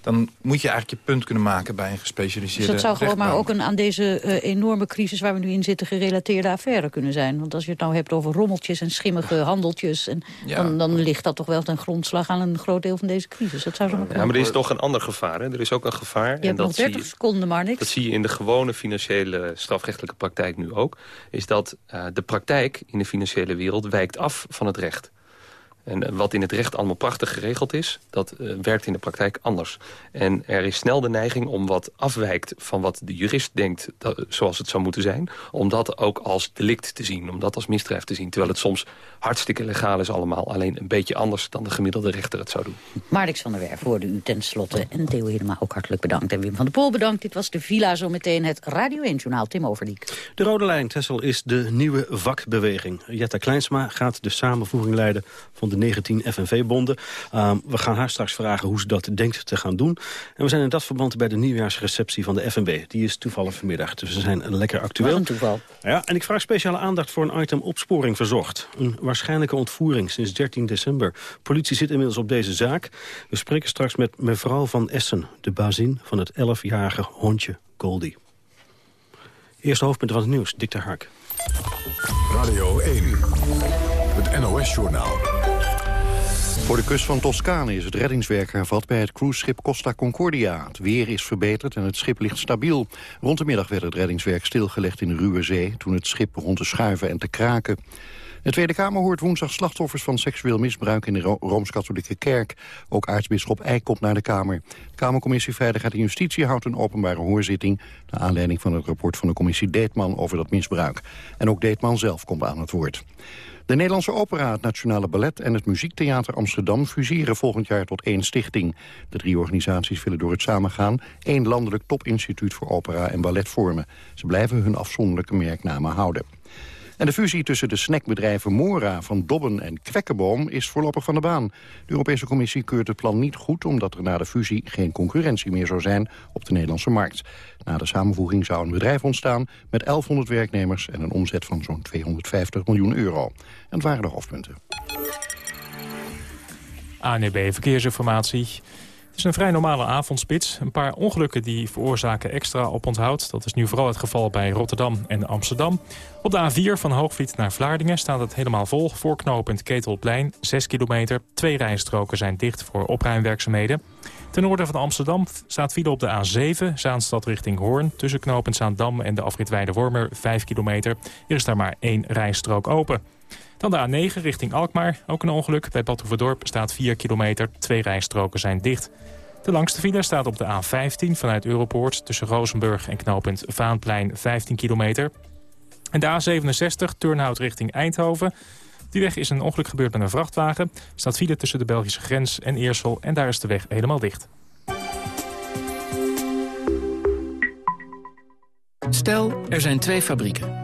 dan moet je eigenlijk je punt kunnen maken bij een gespecialiseerde Dus dat zou gewoon maar ook een, aan deze eh, enorme crisis waar we nu in zitten gerelateerde affaire kunnen zijn. Want als je het nou hebt over rommeltjes en schimmige handeltjes... En Ja. dan, dan ligt dat toch wel ten grondslag aan een groot deel van deze crisis. Dat zou zo maar Ja, maar er is nog een ander gevaar. Hè? Er is ook een gevaar. Je hebt nog zie 30 seconden, maar niks. Dat zie je in de gewone financiële strafrechtelijke praktijk nu ook. Is dat eh, de praktijk in de financiële wereld wijkt af van het recht. En eh, wat in het recht allemaal prachtig geregeld is... dat eh, werkt in de praktijk anders. En er is snel de neiging om wat afwijkt van wat de jurist denkt... Dat, zoals het zou moeten zijn... om dat ook als delict te zien, om dat als misdrijf te zien. Terwijl het soms hartstikke legaal is allemaal... alleen een beetje anders dan de gemiddelde rechter het zou doen. Marnix van der Werf hoorde u tenslotte. En Theo Hiddema ook hartelijk bedankt. En Wim van der Poel bedankt. Dit was de Villa zometeen het Radio 1-journaal. Tim Overdiek. De Rode Lijn, Tessel, is de nieuwe vakbeweging. Jetta Kleinsma gaat de samenvoeging leiden van de 19 FNV-bonden. Ehm, we gaan haar straks vragen hoe ze dat denkt te gaan doen. En we zijn in dat verband bij de nieuwjaarsreceptie van de FNB. Die is toevallig vanmiddag, dus we zijn lekker actueel. Wat een toeval. Ja, en ik vraag speciale aandacht voor een item opsporing verzocht. Een waarschijnlijke ontvoering sinds 13 december. Politie zit inmiddels op deze zaak. We spreken straks met mevrouw van Essen, de bazin van het 11-jarige hondje Goldie. Eerste hoofdpunten van het nieuws, Dick de Hark. Radio 1, het NOS-journaal. Voor de kust van Toscane is het reddingswerk hervat bij het cruiseschip Costa Concordia. Het weer is verbeterd en het schip ligt stabiel. Rond de middag werd het reddingswerk stilgelegd in de ruwe zee... toen het schip begon te schuiven en te kraken. De Tweede Kamer hoort woensdag slachtoffers van seksueel misbruik in de Ro- Rooms-Katholieke Kerk. Ook aartsbisschop Eijk komt naar de Kamer. De Kamercommissie Veiligheid en Justitie houdt een openbare hoorzitting... naar aanleiding van het rapport van de commissie Deetman over dat misbruik. En ook Deetman zelf komt aan het woord. De Nederlandse Opera, het Nationale Ballet en het Muziektheater Amsterdam fuseren volgend jaar tot één stichting. De drie organisaties willen door het samengaan één landelijk topinstituut voor opera en ballet vormen. Ze blijven hun afzonderlijke merknamen houden. En de fusie tussen de snackbedrijven Mora van Dobben en Kwekkenboom is voorlopig van de baan. De Europese Commissie keurt het plan niet goed omdat er na de fusie geen concurrentie meer zou zijn op de Nederlandse markt. Na de samenvoeging zou een bedrijf ontstaan met 1100 werknemers en een omzet van zo'n 250 miljoen euro. En het waren de hoofdpunten. ANB E Verkeersinformatie. Het is een vrij normale avondspits. Een paar ongelukken die veroorzaken extra oponthoud. Dat is nu vooral het geval bij Rotterdam en Amsterdam. Op de A4 van Hoogvliet naar Vlaardingen staat het helemaal vol. Voorknopend Ketelplein, 6 kilometer. Twee rijstroken zijn dicht voor opruimwerkzaamheden. Ten noorden van Amsterdam staat file op de A7, Zaanstad richting Hoorn. Tussen knooppunt Zaandam en de afrit Weide-Wormer, 5 kilometer. Er is daar maar één rijstrook open. Dan de A9 richting Alkmaar. Ook een ongeluk. Bij Badhoevedorp staat 4 kilometer. Twee rijstroken zijn dicht. De langste file staat op de A15 vanuit Europoort... tussen Rozenburg en knooppunt Vaanplein 15 kilometer. En de A67 Turnhout richting Eindhoven. Die weg is een ongeluk gebeurd met een vrachtwagen. Staat file tussen de Belgische grens en Eersel... en daar is de weg helemaal dicht. Stel, er zijn twee fabrieken.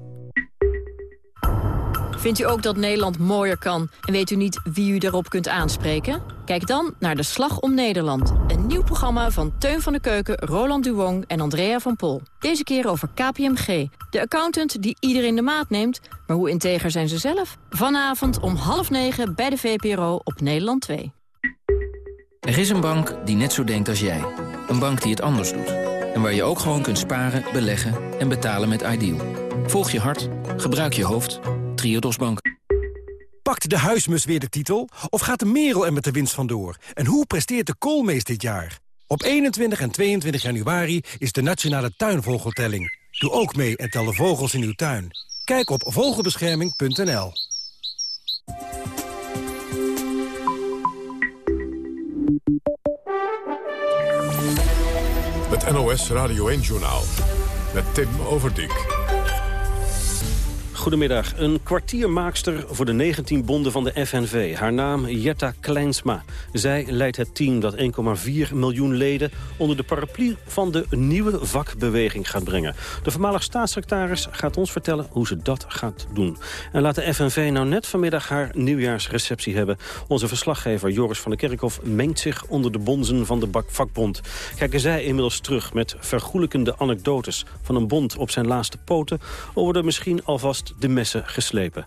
Vindt u ook dat Nederland mooier kan en weet u niet wie u daarop kunt aanspreken? Kijk dan naar De Slag om Nederland. Een nieuw programma van Teun van de Keuken, Roland Duwong en Andrea van Pol. Deze keer over KPMG. De accountant die iedereen de maat neemt, maar hoe integer zijn ze zelf? Vanavond om half negen bij de VPRO op Nederland 2. Er is een bank die net zo denkt als jij. Een bank die het anders doet. En waar je ook gewoon kunt sparen, beleggen en betalen met Ideal. Volg je hart, gebruik je hoofd. Pakt de huismus weer de titel? Of gaat de merel er met de winst vandoor? En hoe presteert de koolmees dit jaar? Op 21 en 22 januari is de Nationale Tuinvogeltelling. Doe ook mee en tel de vogels in uw tuin. Kijk op vogelbescherming.nl Het NOS Radio 1-journaal met Tim Overdijk. Goedemiddag. Een kwartiermaakster voor de 19 bonden van de FNV. Haar naam Jetta Kleinsma. Zij leidt het team dat 1,4 miljoen leden... onder de paraplu van de nieuwe vakbeweging gaat brengen. De voormalig staatssecretaris gaat ons vertellen hoe ze dat gaat doen. En laat de FNV nou net vanmiddag haar nieuwjaarsreceptie hebben. Onze verslaggever Joris van der Kerkhof mengt zich onder de bonzen van de vakbond. Kijken zij inmiddels terug met vergoelijkende anekdotes... van een bond op zijn laatste poten... of worden misschien alvast de messen geslepen.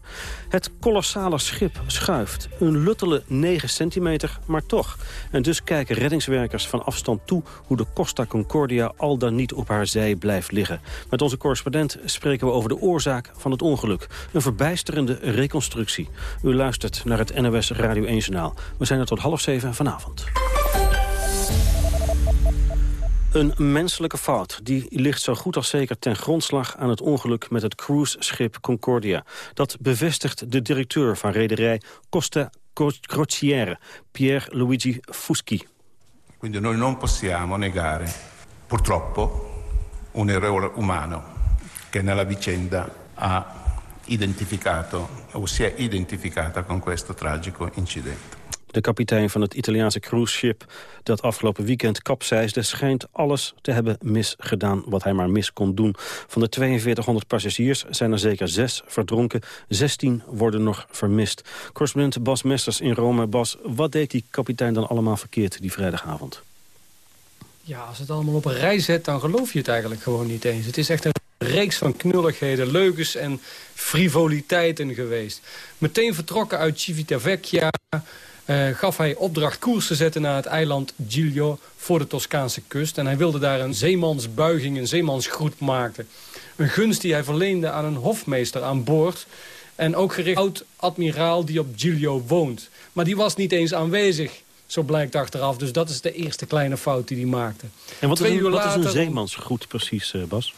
Het kolossale schip schuift. Een luttele 9 centimeter, maar toch. En dus kijken reddingswerkers van afstand toe... hoe de Costa Concordia al dan niet op haar zij blijft liggen. Met onze correspondent spreken we over de oorzaak van het ongeluk. Een verbijsterende reconstructie. U luistert naar het NOS Radio 1 Journaal. We zijn er tot half zeven vanavond. Een menselijke fout die ligt zo goed als zeker ten grondslag aan het ongeluk met het cruiseschip Concordia. Dat bevestigt de directeur van rederij Costa Crociere, Pierre Luigi Fuschi. Quindi noi non possiamo negare, purtroppo, un errore umano che nella vicenda ha identificato o si è identificata con questo tragico incidente. De kapitein van het Italiaanse cruiseschip dat afgelopen weekend kapseisde... schijnt alles te hebben misgedaan wat hij maar mis kon doen. Van de 4200 passagiers zijn er zeker zes verdronken. 16 worden nog vermist. Correspondent Bas Mesters in Rome. Bas, wat deed die kapitein dan allemaal verkeerd die vrijdagavond? Ja, als het allemaal op een rij zet, dan geloof je het eigenlijk gewoon niet eens. Het is echt een reeks van knulligheden, leugens en frivoliteiten geweest. Meteen vertrokken uit Civitavecchia uh, gaf hij opdracht koers te zetten naar het eiland Giglio voor de Toscaanse kust. En hij wilde daar een zeemansbuiging, een zeemansgroet maken. Een gunst die hij verleende aan een hofmeester aan boord. En ook gericht oud-admiraal die op Giglio woont. Maar die was niet eens aanwezig. Zo blijkt achteraf. Dus dat is de eerste kleine fout die hij maakte. En wat, is een, wat is een zeemansgroet precies, uh, Bas?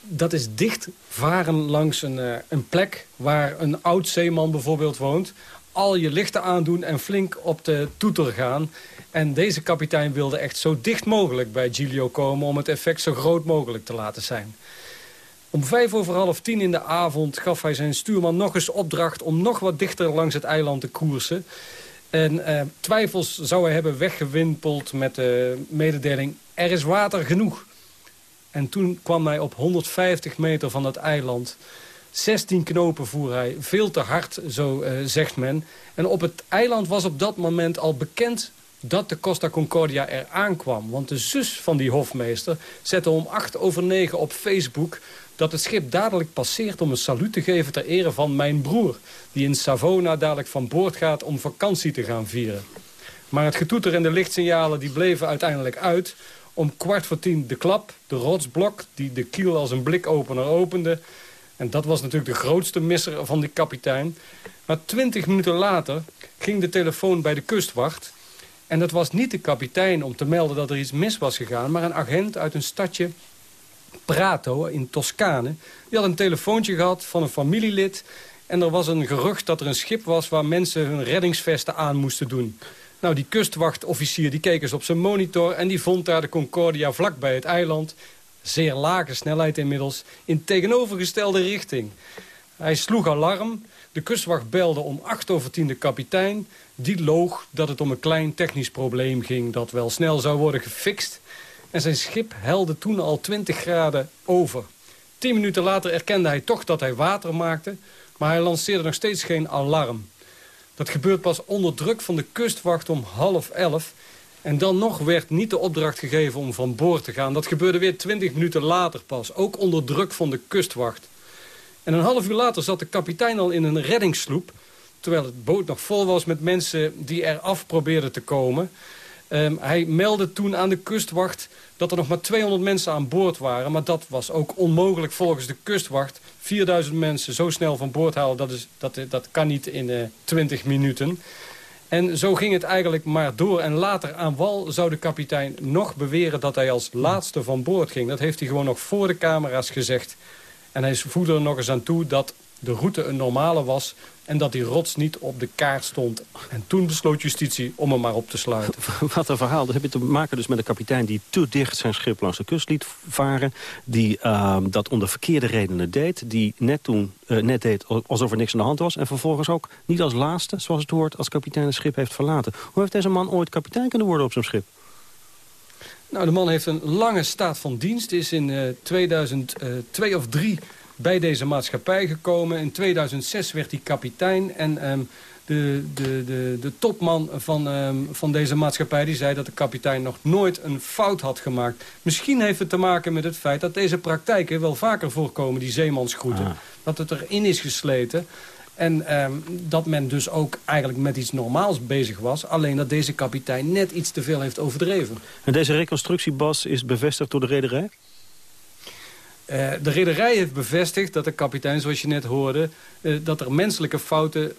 Dat is dicht varen langs een, uh, een plek waar een oud zeeman bijvoorbeeld woont al je lichten aandoen en flink op de toeter gaan. En deze kapitein wilde echt zo dicht mogelijk bij Giglio komen... om het effect zo groot mogelijk te laten zijn. Om vijf over half tien in de avond gaf hij zijn stuurman nog eens opdracht... om nog wat dichter langs het eiland te koersen. En eh, twijfels zou hij hebben weggewimpeld met de mededeling... er is water genoeg. En toen kwam hij op 150 meter van het eiland... 16 knopen voer hij, veel te hard, zo uh, zegt men. En op het eiland was op dat moment al bekend dat de Costa Concordia er aankwam. Want de zus van die hofmeester zette om 8 over 9 op Facebook... dat het schip dadelijk passeert om een saluut te geven ter ere van mijn broer... die in Savona dadelijk van boord gaat om vakantie te gaan vieren. Maar het getoeter en de lichtsignalen die bleven uiteindelijk uit... Om kwart voor tien de klap, de rotsblok, die de kiel als een blikopener opende... En dat was natuurlijk de grootste misser van die kapitein. Maar twintig minuten later ging de telefoon bij de kustwacht. En dat was niet de kapitein om te melden dat er iets mis was gegaan... maar een agent uit een stadje Prato in Toscane. Die had een telefoontje gehad van een familielid... en er was een gerucht dat er een schip was... waar mensen hun reddingsvesten aan moesten doen. Nou, die kustwachtofficier die keek eens op zijn monitor... en die vond daar de Concordia vlak bij het eiland zeer lage snelheid inmiddels, in tegenovergestelde richting. Hij sloeg alarm, de kustwacht belde om acht over tien de kapitein. Die loog dat het om een klein technisch probleem ging dat wel snel zou worden gefixt. En zijn schip helde toen al 20 graden over. Tien minuten later erkende hij toch dat hij water maakte, maar hij lanceerde nog steeds geen alarm. Dat gebeurt pas onder druk van de kustwacht om half elf en dan nog werd niet de opdracht gegeven om van boord te gaan. Dat gebeurde weer twintig minuten later pas. Ook onder druk van de kustwacht. En een half uur later zat de kapitein al in een reddingssloep... terwijl het boot nog vol was met mensen die eraf probeerden te komen. Um, hij meldde toen aan de kustwacht dat er nog maar 200 mensen aan boord waren. Maar dat was ook onmogelijk volgens de kustwacht. 4000 mensen zo snel van boord halen, dat, is, dat, dat kan niet in uh, 20 minuten. En zo ging het eigenlijk maar door. En later aan wal zou de kapitein nog beweren dat hij als laatste van boord ging. Dat heeft hij gewoon nog voor de camera's gezegd. En hij voegde er nog eens aan toe dat de route een normale was en dat die rots niet op de kaart stond. En toen besloot justitie om hem maar op te sluiten. Wat een verhaal. Dat heb je te maken dus met een kapitein die te dicht zijn schip langs de kust liet varen. Die uh, dat onder verkeerde redenen deed. Die net toen uh, net deed alsof er niks aan de hand was. En vervolgens ook niet als laatste, zoals het hoort, als kapitein het schip heeft verlaten. Hoe heeft deze man ooit kapitein kunnen worden op zijn schip? Nou, de man heeft een lange staat van dienst. Is in uh, 2002 of 3 bij deze maatschappij gekomen. In 2006 werd hij kapitein en um, de, de, de, de topman van, um, van deze maatschappij die zei dat de kapitein nog nooit een fout had gemaakt. Misschien heeft het te maken met het feit dat deze praktijken wel vaker voorkomen, die zeemansgroeten. Ah. Dat het erin is gesleten. En um, dat men dus ook eigenlijk met iets normaals bezig was. Alleen dat deze kapitein net iets te veel heeft overdreven. En deze reconstructie, Bas, is bevestigd door de rederij? Uh, de rederij heeft bevestigd dat de kapitein, zoals je net hoorde... Uh, dat er menselijke fouten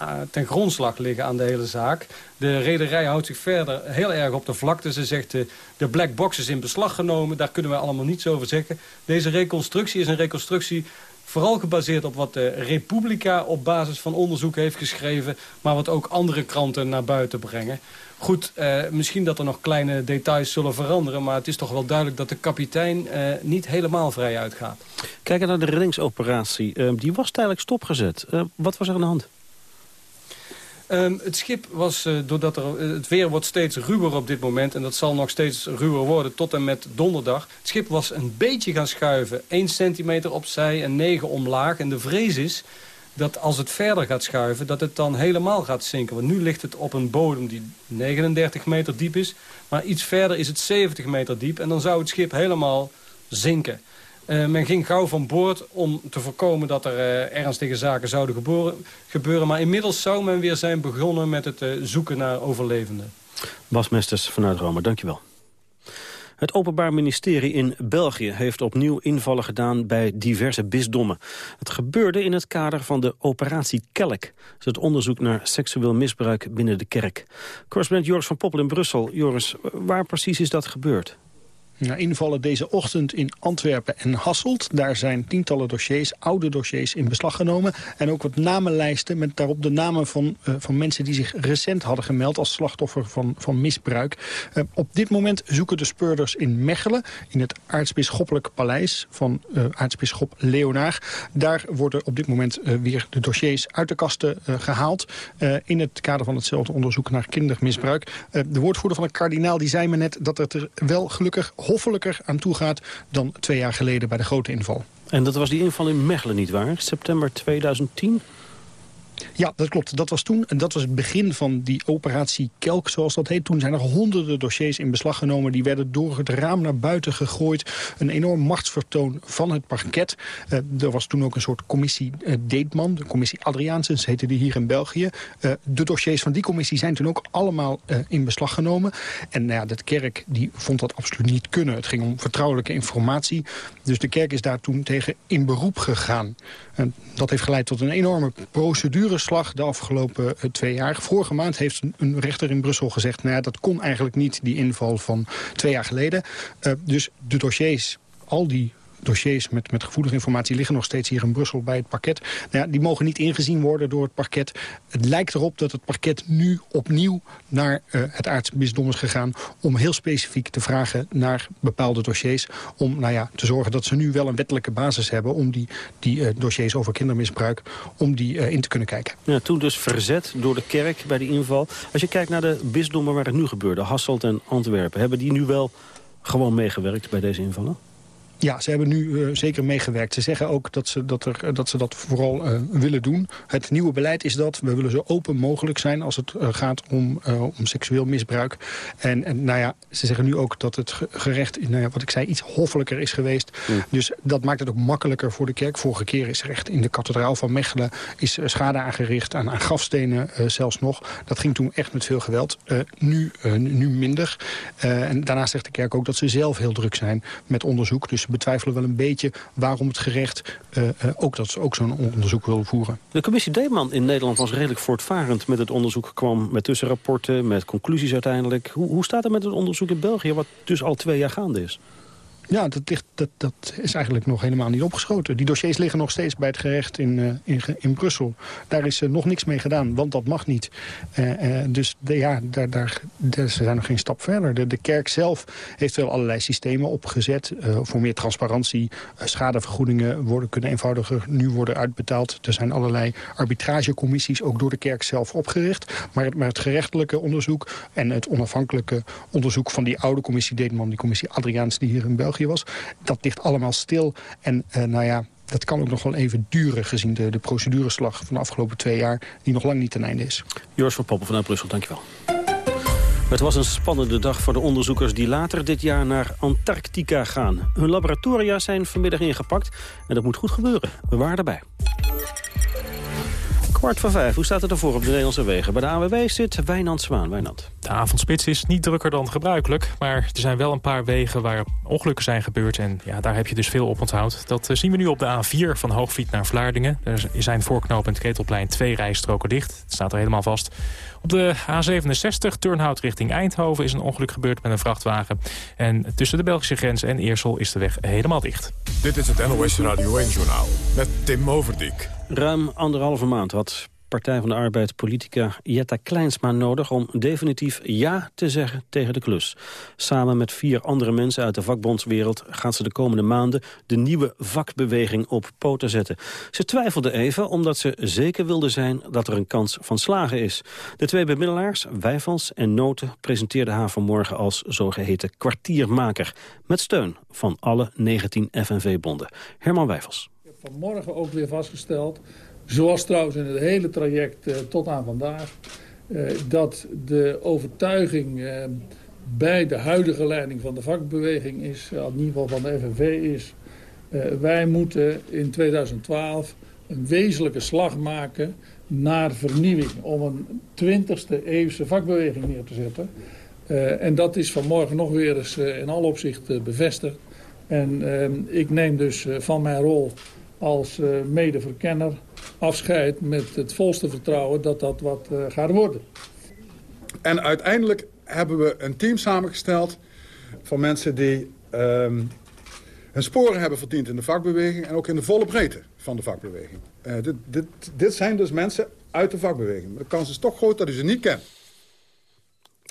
uh, ten grondslag liggen aan de hele zaak. De rederij houdt zich verder heel erg op de vlakte. Ze zegt de black box is in beslag genomen. Daar kunnen we allemaal niets over zeggen. Deze reconstructie is een reconstructie vooral gebaseerd op wat de Republica op basis van onderzoek heeft geschreven... maar wat ook andere kranten naar buiten brengen. Goed, uh, misschien dat er nog kleine details zullen veranderen... maar het is toch wel duidelijk dat de kapitein uh, niet helemaal vrij uitgaat. Kijken naar de reddingsoperatie. Uh, die was tijdelijk stopgezet. wat was er aan de hand? Um, het schip was, uh, doordat er, uh, het weer wordt steeds ruwer op dit moment... en dat zal nog steeds ruwer worden tot en met donderdag. Het schip was een beetje gaan schuiven. 1 centimeter opzij en 9 omlaag. En de vrees is dat als het verder gaat schuiven, dat het dan helemaal gaat zinken. Want nu ligt het op een bodem die 39 meter diep is. Maar iets verder is het 70 meter diep. En dan zou het schip helemaal zinken. Uh, men ging gauw van boord om te voorkomen dat er uh, ernstige zaken zouden gebeuren. Maar inmiddels zou men weer zijn begonnen met het uh, zoeken naar overlevenden. Bas Mesters vanuit Rome, dankjewel. Het Openbaar Ministerie in België heeft opnieuw invallen gedaan bij diverse bisdommen. Het gebeurde in het kader van de operatie Kelk. Het onderzoek naar seksueel misbruik binnen de kerk. Correspondent Joris van Poppel in Brussel. Joris, waar precies is dat gebeurd? Invallen deze ochtend in Antwerpen en Hasselt. Daar zijn tientallen dossiers, oude dossiers, in beslag genomen. En ook wat namenlijsten met daarop de namen van, uh, van mensen die zich recent hadden gemeld als slachtoffer van, van misbruik. Uh, op dit moment zoeken de speurders in Mechelen, in het aartsbisschoppelijk paleis van uh, aartsbisschop Leonaar. Daar worden op dit moment weer de dossiers uit de kasten gehaald. in het kader van hetzelfde onderzoek naar kindermisbruik. de woordvoerder van de kardinaal die zei me net dat het er wel gelukkig hoffelijker aan toe gaat dan twee jaar geleden bij de grote inval. En dat was die inval in Mechelen niet waar? September 2010? Ja, dat klopt. Dat was toen. En dat was het begin van die operatie Kelk, zoals dat heet. Toen zijn er honderden dossiers in beslag genomen. Die werden door het raam naar buiten gegooid. Een enorm machtsvertoon van het parket. Uh, er was toen ook een soort commissie uh, Deetman. De commissie Adriaansens heette die hier in België. Uh, de dossiers van die commissie zijn toen ook allemaal in beslag genomen. En nou ja, de kerk die vond dat absoluut niet kunnen. Het ging om vertrouwelijke informatie. Dus de kerk is daar toen tegen in beroep gegaan. Dat heeft geleid tot een enorme procedureslag de afgelopen uh, twee jaar. Vorige maand heeft een rechter in Brussel gezegd... nou ja, dat kon eigenlijk niet, die inval van twee jaar geleden. Uh, dus de dossiers, al die dossiers met, met gevoelige informatie liggen nog steeds hier in Brussel bij het parket. Nou ja, die mogen niet ingezien worden door het parket. Het lijkt erop dat het parket nu opnieuw naar uh, het aartsbisdom is gegaan... om heel specifiek te vragen naar bepaalde dossiers... om nou ja, te zorgen dat ze nu wel een wettelijke basis hebben... om die, die uh, dossiers over kindermisbruik om die, uh, in te kunnen kijken. Ja, toen dus verzet door de kerk bij die inval. Als je kijkt naar de bisdommen waar het nu gebeurde... Hasselt en Antwerpen, hebben die nu wel gewoon meegewerkt bij deze invallen? Ja, ze hebben nu uh, zeker meegewerkt. Ze zeggen ook dat ze dat, er, dat, ze dat vooral uh, willen doen. Het nieuwe beleid is dat we willen zo open mogelijk zijn... als het uh, gaat om, om seksueel misbruik. En, en nou ja, ze zeggen nu ook dat het gerecht, nou ja, wat ik zei, iets hoffelijker is geweest. Mm. Dus dat maakt het ook makkelijker voor de kerk. Vorige keer is er echt in de kathedraal van Mechelen... is schade aangericht aan, aan grafstenen zelfs nog. Dat ging toen echt met veel geweld. nu, nu minder. en daarnaast zegt de kerk ook dat ze zelf heel druk zijn met onderzoek. Dus betwijfelen wel een beetje waarom het gerecht uh, uh, ook, dat, ook zo'n onderzoek wil voeren. De commissie Deeman in Nederland was redelijk voortvarend met het onderzoek. kwam met tussenrapporten, met conclusies uiteindelijk. Hoe, hoe staat het met het onderzoek in België, wat dus al twee jaar gaande is? Ja, dat, ligt, dat, dat is eigenlijk nog helemaal niet opgeschoten. Die dossiers liggen nog steeds bij het gerecht in, uh, in, in, Brussel. Daar is uh, nog niks mee gedaan, want dat mag niet. Uh, dus ja, daar, daar, zijn nog geen stap verder. De, de kerk zelf heeft wel allerlei systemen opgezet... voor meer transparantie. schadevergoedingen worden, kunnen eenvoudiger nu worden uitbetaald. Er zijn allerlei arbitragecommissies ook door de kerk zelf opgericht. Maar, maar het gerechtelijke onderzoek en het onafhankelijke onderzoek... van die oude commissie Deetman, die commissie Adriaans... die hier in België was. Dat ligt allemaal stil. En uh, nou ja, dat kan ook nog wel even duren gezien de, de procedureslag van de afgelopen twee jaar... die nog lang niet ten einde is. Joris van Poppen vanuit Brussel, dankjewel. Het was een spannende dag voor de onderzoekers die later dit jaar naar Antarctica gaan. Hun laboratoria zijn vanmiddag ingepakt en dat moet goed gebeuren. We waren erbij. Kwart voor vijf, hoe staat het ervoor op de Nederlandse wegen? Bij de AWB zit Wijnand Zwaan. Wijnand. De avondspits is niet drukker dan gebruikelijk. Maar er zijn wel een paar wegen waar ongelukken zijn gebeurd. En ja, daar heb je dus veel op onthoud. Dat eh, zien we nu op de A4 van Hoogvliet naar Vlaardingen. Er zijn voorknopend Ketelplein twee rijstroken dicht. Het staat er helemaal vast. Op de A67 Turnhout richting Eindhoven is een ongeluk gebeurd met een vrachtwagen. En tussen de Belgische grens en Eersel is de weg helemaal dicht. Dit is het NOS Radio 1-journaal met Tim Overdijk. Ruim anderhalve maand had Partij van de Arbeid politica Jetta Kleinsma nodig om definitief ja te zeggen tegen de klus. Samen met vier andere mensen uit de vakbondswereld gaat ze de komende maanden de nieuwe vakbeweging op poten zetten. Ze twijfelde even omdat ze zeker wilde zijn dat er een kans van slagen is. De twee bemiddelaars, Wijfels en Noten, presenteerden haar vanmorgen als zogeheten kwartiermaker. Met steun van alle 19 FNV-bonden. Herman Wijfels. Vanmorgen ook weer vastgesteld Zoals trouwens in het hele traject uh, tot aan vandaag. Uh, dat de overtuiging uh, bij de huidige leiding van de vakbeweging is, in ieder geval van de FNV is... wij moeten in 2012 een wezenlijke slag maken naar vernieuwing. Om een 20e eeuwse vakbeweging neer te zetten. en dat is vanmorgen nog weer eens in alle opzichten bevestigd. En ik neem dus van mijn rol als medeverkenner afscheid met het volste vertrouwen dat dat wat uh, gaat worden. En uiteindelijk hebben we een team samengesteld van mensen die um, hun sporen hebben verdiend in de vakbeweging... en ook in de volle breedte van de vakbeweging. Uh, dit, dit, dit zijn dus mensen uit de vakbeweging. De kans is toch groot dat u ze niet kent.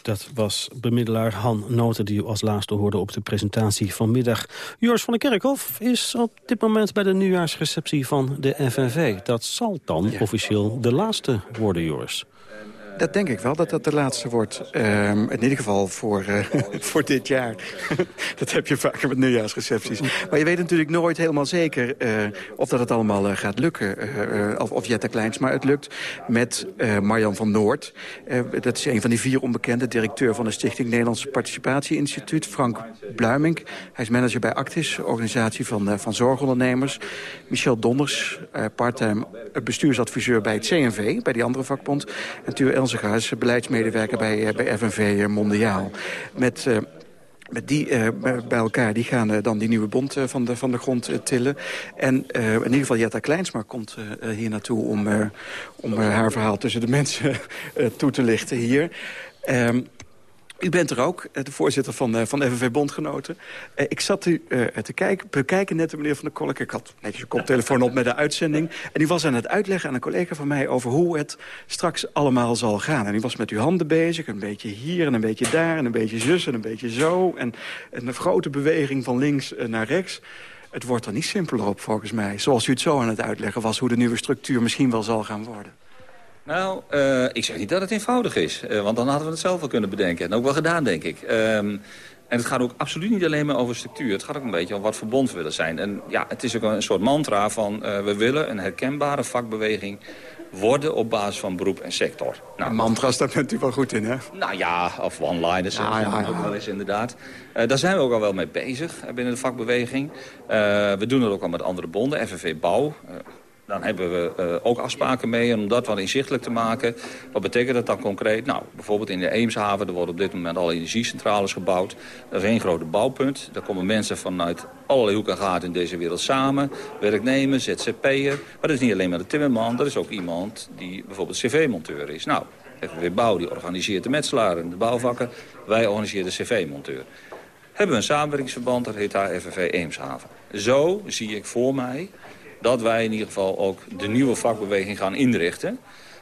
Dat was bemiddelaar Han Noten die u als laatste hoorde op de presentatie vanmiddag. Joris van der Kerkhof is op dit moment bij de nieuwjaarsreceptie van de FNV. Dat zal dan officieel de laatste worden, Joris. Dat denk ik wel, dat dat de laatste wordt. Um, in ieder geval voor, uh, voor dit jaar. dat heb je vaker met nieuwjaarsrecepties. Maar je weet natuurlijk nooit helemaal zeker uh, of dat het allemaal uh, gaat lukken. of, of Jetta Kleins, maar het lukt met Marjan van Noord. dat is een van die vier onbekende, directeur van de Stichting Nederlands Participatie Instituut. Frank Bluimink, hij is manager bij Actis, organisatie van, van zorgondernemers. Michel Donders, parttime bestuursadviseur bij het CNV, bij die andere vakbond. En Tuur Elzegaars, beleidsmedewerker bij, eh, bij FNV eh, Mondiaal. Met... Uh, met die bij elkaar, die gaan dan die nieuwe bond van, de, van de grond tillen. En in ieder geval Jetta Kleinsma komt hier naartoe om, om haar verhaal tussen de mensen toe te lichten hier. Ehm, u bent er ook, eh, de voorzitter van, uh, van FNV Bondgenoten. Uh, ik zat u te kijken, bekijken net de meneer Van der Kolk. Ik had netjes een koptelefoon op met de uitzending. En u was aan het uitleggen aan een collega van mij... over hoe het straks allemaal zal gaan. En u was met uw handen bezig, een beetje hier en een beetje daar... en een beetje zus en een beetje zo. En, en een grote beweging van links naar rechts. Het wordt er niet simpeler op, volgens mij. Zoals u het zo aan het uitleggen was... hoe de nieuwe structuur misschien wel zal gaan worden. Nou, uh, ik zeg niet dat het eenvoudig is. Uh, want dan hadden we het zelf wel kunnen bedenken. En ook wel gedaan, denk ik. Um, en het gaat ook absoluut niet alleen maar over structuur. Het gaat ook een beetje om wat verbond we willen zijn. En ja, het is ook een soort mantra van... Uh, we willen een herkenbare vakbeweging worden op basis van beroep en sector. Nou, mantra's, daar bent u wel goed in, hè? Nou ja, of one-liners ja, ja, ja, ook wel eens inderdaad. Uh, daar zijn we ook al wel mee bezig binnen de vakbeweging. Uh, we doen het ook al met andere bonden, FNV Bouw... Dan hebben we uh, ook afspraken mee. En om dat wat inzichtelijk te maken, wat betekent dat dan concreet? Nou, bijvoorbeeld in de Eemshaven, er worden op dit moment alle energiecentrales gebouwd. Dat is één grote bouwpunt. Daar komen mensen vanuit allerlei hoeken en gaten in deze wereld samen. Werknemers, ZZP'er. Maar dat is niet alleen maar de timmerman, dat is ook iemand die bijvoorbeeld cv-monteur is. Nou, FNW Bouw die organiseert de metselaar en de bouwvakken. Wij organiseren de cv-monteur. hebben we een samenwerkingsverband, dat heet daar FNV Eemshaven. Zo zie ik voor mij dat wij in ieder geval ook de nieuwe vakbeweging gaan inrichten.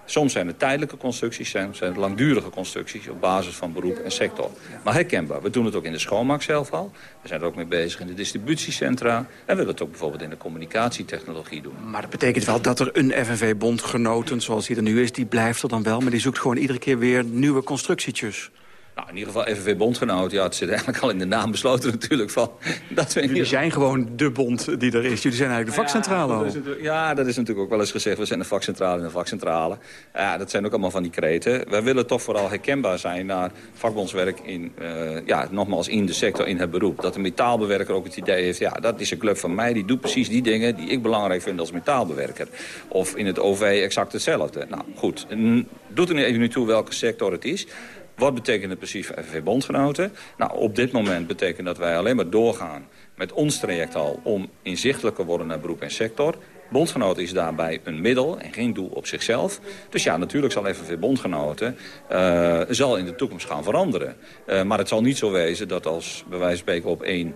Soms zijn het tijdelijke constructies, soms zijn het langdurige constructies... op basis van beroep en sector. Maar herkenbaar. We doen het ook in de schoonmaak zelf al. We zijn er ook mee bezig in de distributiecentra. En we willen het ook bijvoorbeeld in de communicatietechnologie doen. Maar dat betekent wel dat er een FNV-bondgenoten, zoals die er nu is... die blijft er dan wel, maar die zoekt gewoon iedere keer weer nieuwe constructietietjes. Nou, in ieder geval FNV Bondgenoot. Ja, het zit eigenlijk al in de naam besloten natuurlijk. Van, dat we Jullie zijn gewoon de bond die er is. Jullie zijn eigenlijk de vakcentrale ja, dat is ja, dat is natuurlijk ook wel eens gezegd. We zijn de vakcentrale en de vakcentrale. Ja, dat zijn ook allemaal van die kreten. Wij willen toch vooral herkenbaar zijn naar vakbondswerk in, uh, ja, nogmaals in de sector, in het beroep. Dat de metaalbewerker ook het idee heeft, ja, dat is een club van mij. Die doet precies die dingen die ik belangrijk vind als metaalbewerker. Of in het OV exact hetzelfde. Nou, goed. Doet er even niet toe welke sector het is. Wat betekent het precies voor FNV-bondgenoten? Nou, op dit moment betekent dat wij alleen maar doorgaan met ons traject al... om inzichtelijker worden naar beroep en sector. Bondgenoten is daarbij een middel en geen doel op zichzelf. Dus ja, natuurlijk zal FNV-bondgenoten uh, zal in de toekomst gaan veranderen. Uh, maar het zal niet zo wezen dat als, bij wijze van spreken, op 1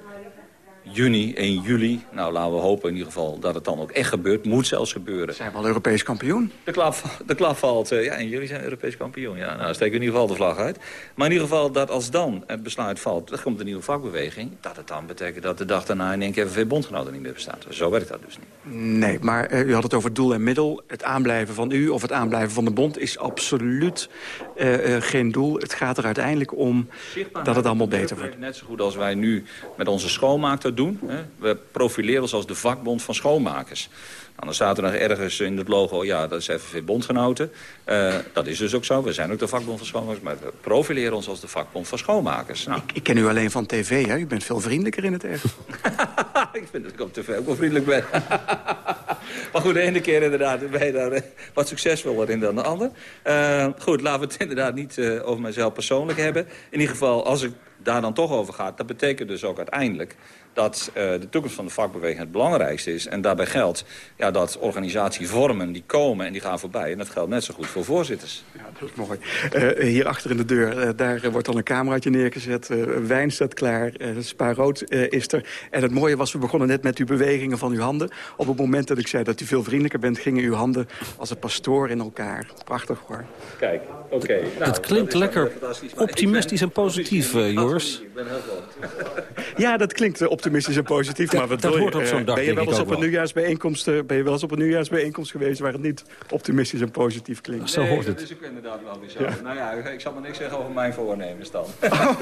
juni, 1 juli. Nou, laten we hopen in ieder geval dat het dan ook echt gebeurt. Moet zelfs gebeuren. Zijn we al Europees kampioen? De klap, de klap valt. Uh, ja, en jullie zijn Europees kampioen. Ja, nou, steken we in ieder geval de vlag uit. Maar in ieder geval dat als dan het besluit valt... dan komt een nieuwe vakbeweging. Dat het dan betekent dat de dag daarna in één keer FNV-bondgenoten niet meer bestaat. Zo werkt dat dus niet. Nee, maar uh, u had het over doel en middel. Het aanblijven van u of het aanblijven van de bond is absoluut uh, geen doel. Het gaat er uiteindelijk om dat het allemaal beter wordt. Net zo goed als wij nu met onze schoonmaak doen. Hè. We profileren ons als de vakbond van schoonmakers. Nou, dan staat er nog ergens in het logo, ja, dat is FNV Bondgenoten. Uh, dat is dus ook zo. We zijn ook de vakbond van schoonmakers. Maar we profileren ons als de vakbond van schoonmakers. Nou. Ik, ik, ken u alleen van tv, hè? U bent veel vriendelijker in het echt. ik vind dat ik op tv ook wel vriendelijk ben. maar goed, de ene keer inderdaad ben je daar wat succesvoller in dan de ander. Uh, goed, laten we het inderdaad niet uh, over mijzelf persoonlijk hebben. In ieder geval, als ik daar dan toch over gaat... dat betekent dus ook uiteindelijk dat uh, de toekomst van de vakbeweging het belangrijkste is. En daarbij geldt ja, dat organisatievormen die komen en die gaan voorbij. En dat geldt net zo goed voor voorzitters. Ja, dat is mooi. Uh, hier achter in de deur, uh, daar wordt al een cameraatje neergezet. wijn staat klaar, spa rood is er. En het mooie was, we begonnen net met uw bewegingen van uw handen. Op het moment dat ik zei dat u veel vriendelijker bent... gingen uw handen als een pastoor in elkaar. Prachtig hoor. Kijk, oké. Okay. Nou, het klinkt lekker optimistisch en positief, Ja, dat klinkt optimistisch optimistisch en positief. maar wat dat hoort op zo'n dag, ben je wel eens op een nieuwjaarsbijeenkomst, ben je wel eens op een nieuwjaarsbijeenkomst geweest waar het niet optimistisch en positief klinkt? Zo hoort het. dat is ook inderdaad wel bizar. Ja. Nou ja, ik zal maar niks zeggen over mijn voornemens dan. Oh.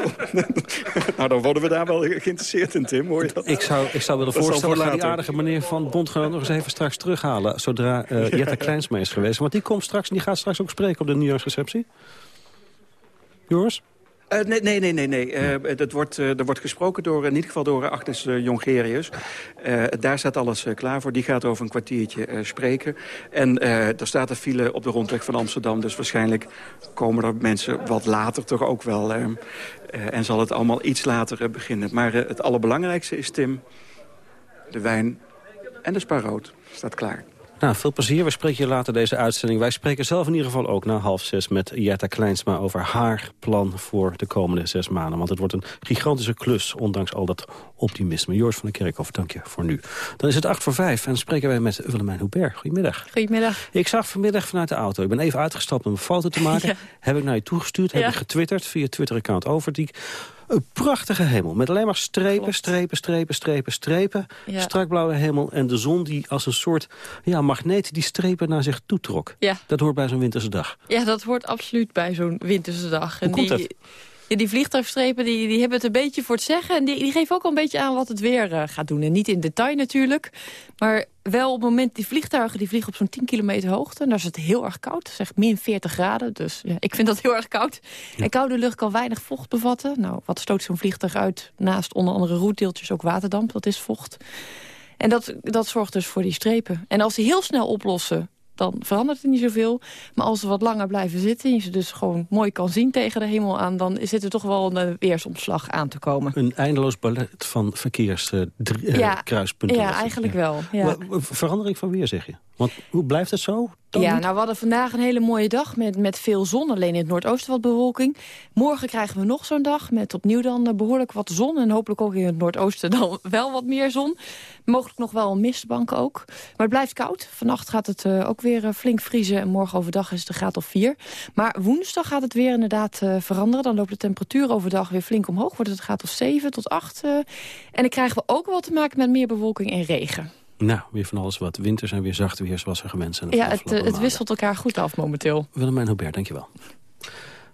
nou, dan worden we daar wel geïnteresseerd in, Tim. Hoor je dat? Ik zou, ik zou willen dat voorstellen, laat die aardige meneer van Bondgenoot nog eens even straks terughalen. Zodra uh, Jette Kleinsma is geweest. Want die komt straks, die gaat straks ook spreken op de nieuwjaarsreceptie. Joris? Uh, nee, nee, nee, nee. nee. Uh, dat wordt, uh, er wordt gesproken door, in ieder geval door Agnes Jongerius. daar staat alles klaar voor. Die gaat over een kwartiertje spreken. En er staat een file op de rondweg van Amsterdam. Dus waarschijnlijk komen er mensen wat later toch ook wel. en zal het allemaal iets later beginnen. Maar het allerbelangrijkste is, Tim, de wijn en de spaarrood staat klaar. Nou, veel plezier. We spreken je later deze uitzending. Wij spreken zelf in ieder geval ook na half zes met Jetta Kleinsma... over haar plan voor de komende zes maanden. Want het wordt een gigantische klus, ondanks al dat optimisme. Joris van der Kerkhoff, dank je voor nu. Dan is het acht voor vijf en spreken wij met Willemijn Hubert. Goedemiddag. Goedemiddag. Ik zag vanmiddag vanuit de auto. Ik ben even uitgestapt om een foto te maken. Ja. Heb ik naar je toegestuurd, heb ja. ik getwitterd via Twitter-account Overdiek. Een prachtige hemel met alleen maar strepen, Klopt. strepen, strepen, strepen, strepen. Ja. Strak blauwe hemel en de zon die als een soort ja, magneet die strepen naar zich toe trok. Ja. Dat hoort bij zo'n winterse dag. Ja, dat hoort absoluut bij zo'n winterse dag. Hoe en komt die, dat? Ja, die vliegtuigstrepen die, die hebben het een beetje voor het zeggen. En die, die geven ook al een beetje aan wat het weer uh, gaat doen. En niet in detail natuurlijk. Maar wel op het moment, die vliegtuigen die vliegen op zo'n 10 kilometer hoogte. En daar is het heel erg koud. Zeg min 40 graden. Dus ja, ik vind dat heel erg koud. Ja. En koude lucht kan weinig vocht bevatten. Nou, wat stoot zo'n vliegtuig uit? Naast onder andere roetdeeltjes ook waterdamp. Dat is vocht. En dat, dat zorgt dus voor die strepen. En als die heel snel oplossen, dan verandert het niet zoveel. Maar als ze wat langer blijven zitten... en je ze dus gewoon mooi kan zien tegen de hemel aan... dan zit er toch wel een weersomslag aan te komen. Een eindeloos ballet van verkeerskruispunten. Uh, ja, ja, eigenlijk ja. wel. Ja. Verandering van weer, zeg je? Want hoe blijft het zo? ja, nou we hadden vandaag een hele mooie dag met, met veel zon. Alleen in het noordoosten wat bewolking. Morgen krijgen we nog zo'n dag met opnieuw dan eh, behoorlijk wat zon. En hopelijk ook in het noordoosten dan wel wat meer zon. Mogelijk nog wel een mistbank ook. Maar het blijft koud. Vannacht gaat het uh, ook weer uh, flink vriezen. En morgen overdag is het een graad of 4. Maar woensdag gaat het weer inderdaad veranderen. Dan loopt de temperatuur overdag weer flink omhoog. Wordt het een graad of 7 tot 8. en dan krijgen we ook wel te maken met meer bewolking en regen. Nou, weer van alles wat. Winters en weer zacht weer, zoals er zijn. Ja, het, het wisselt elkaar goed af momenteel. Willemijn Hubert, dankjewel.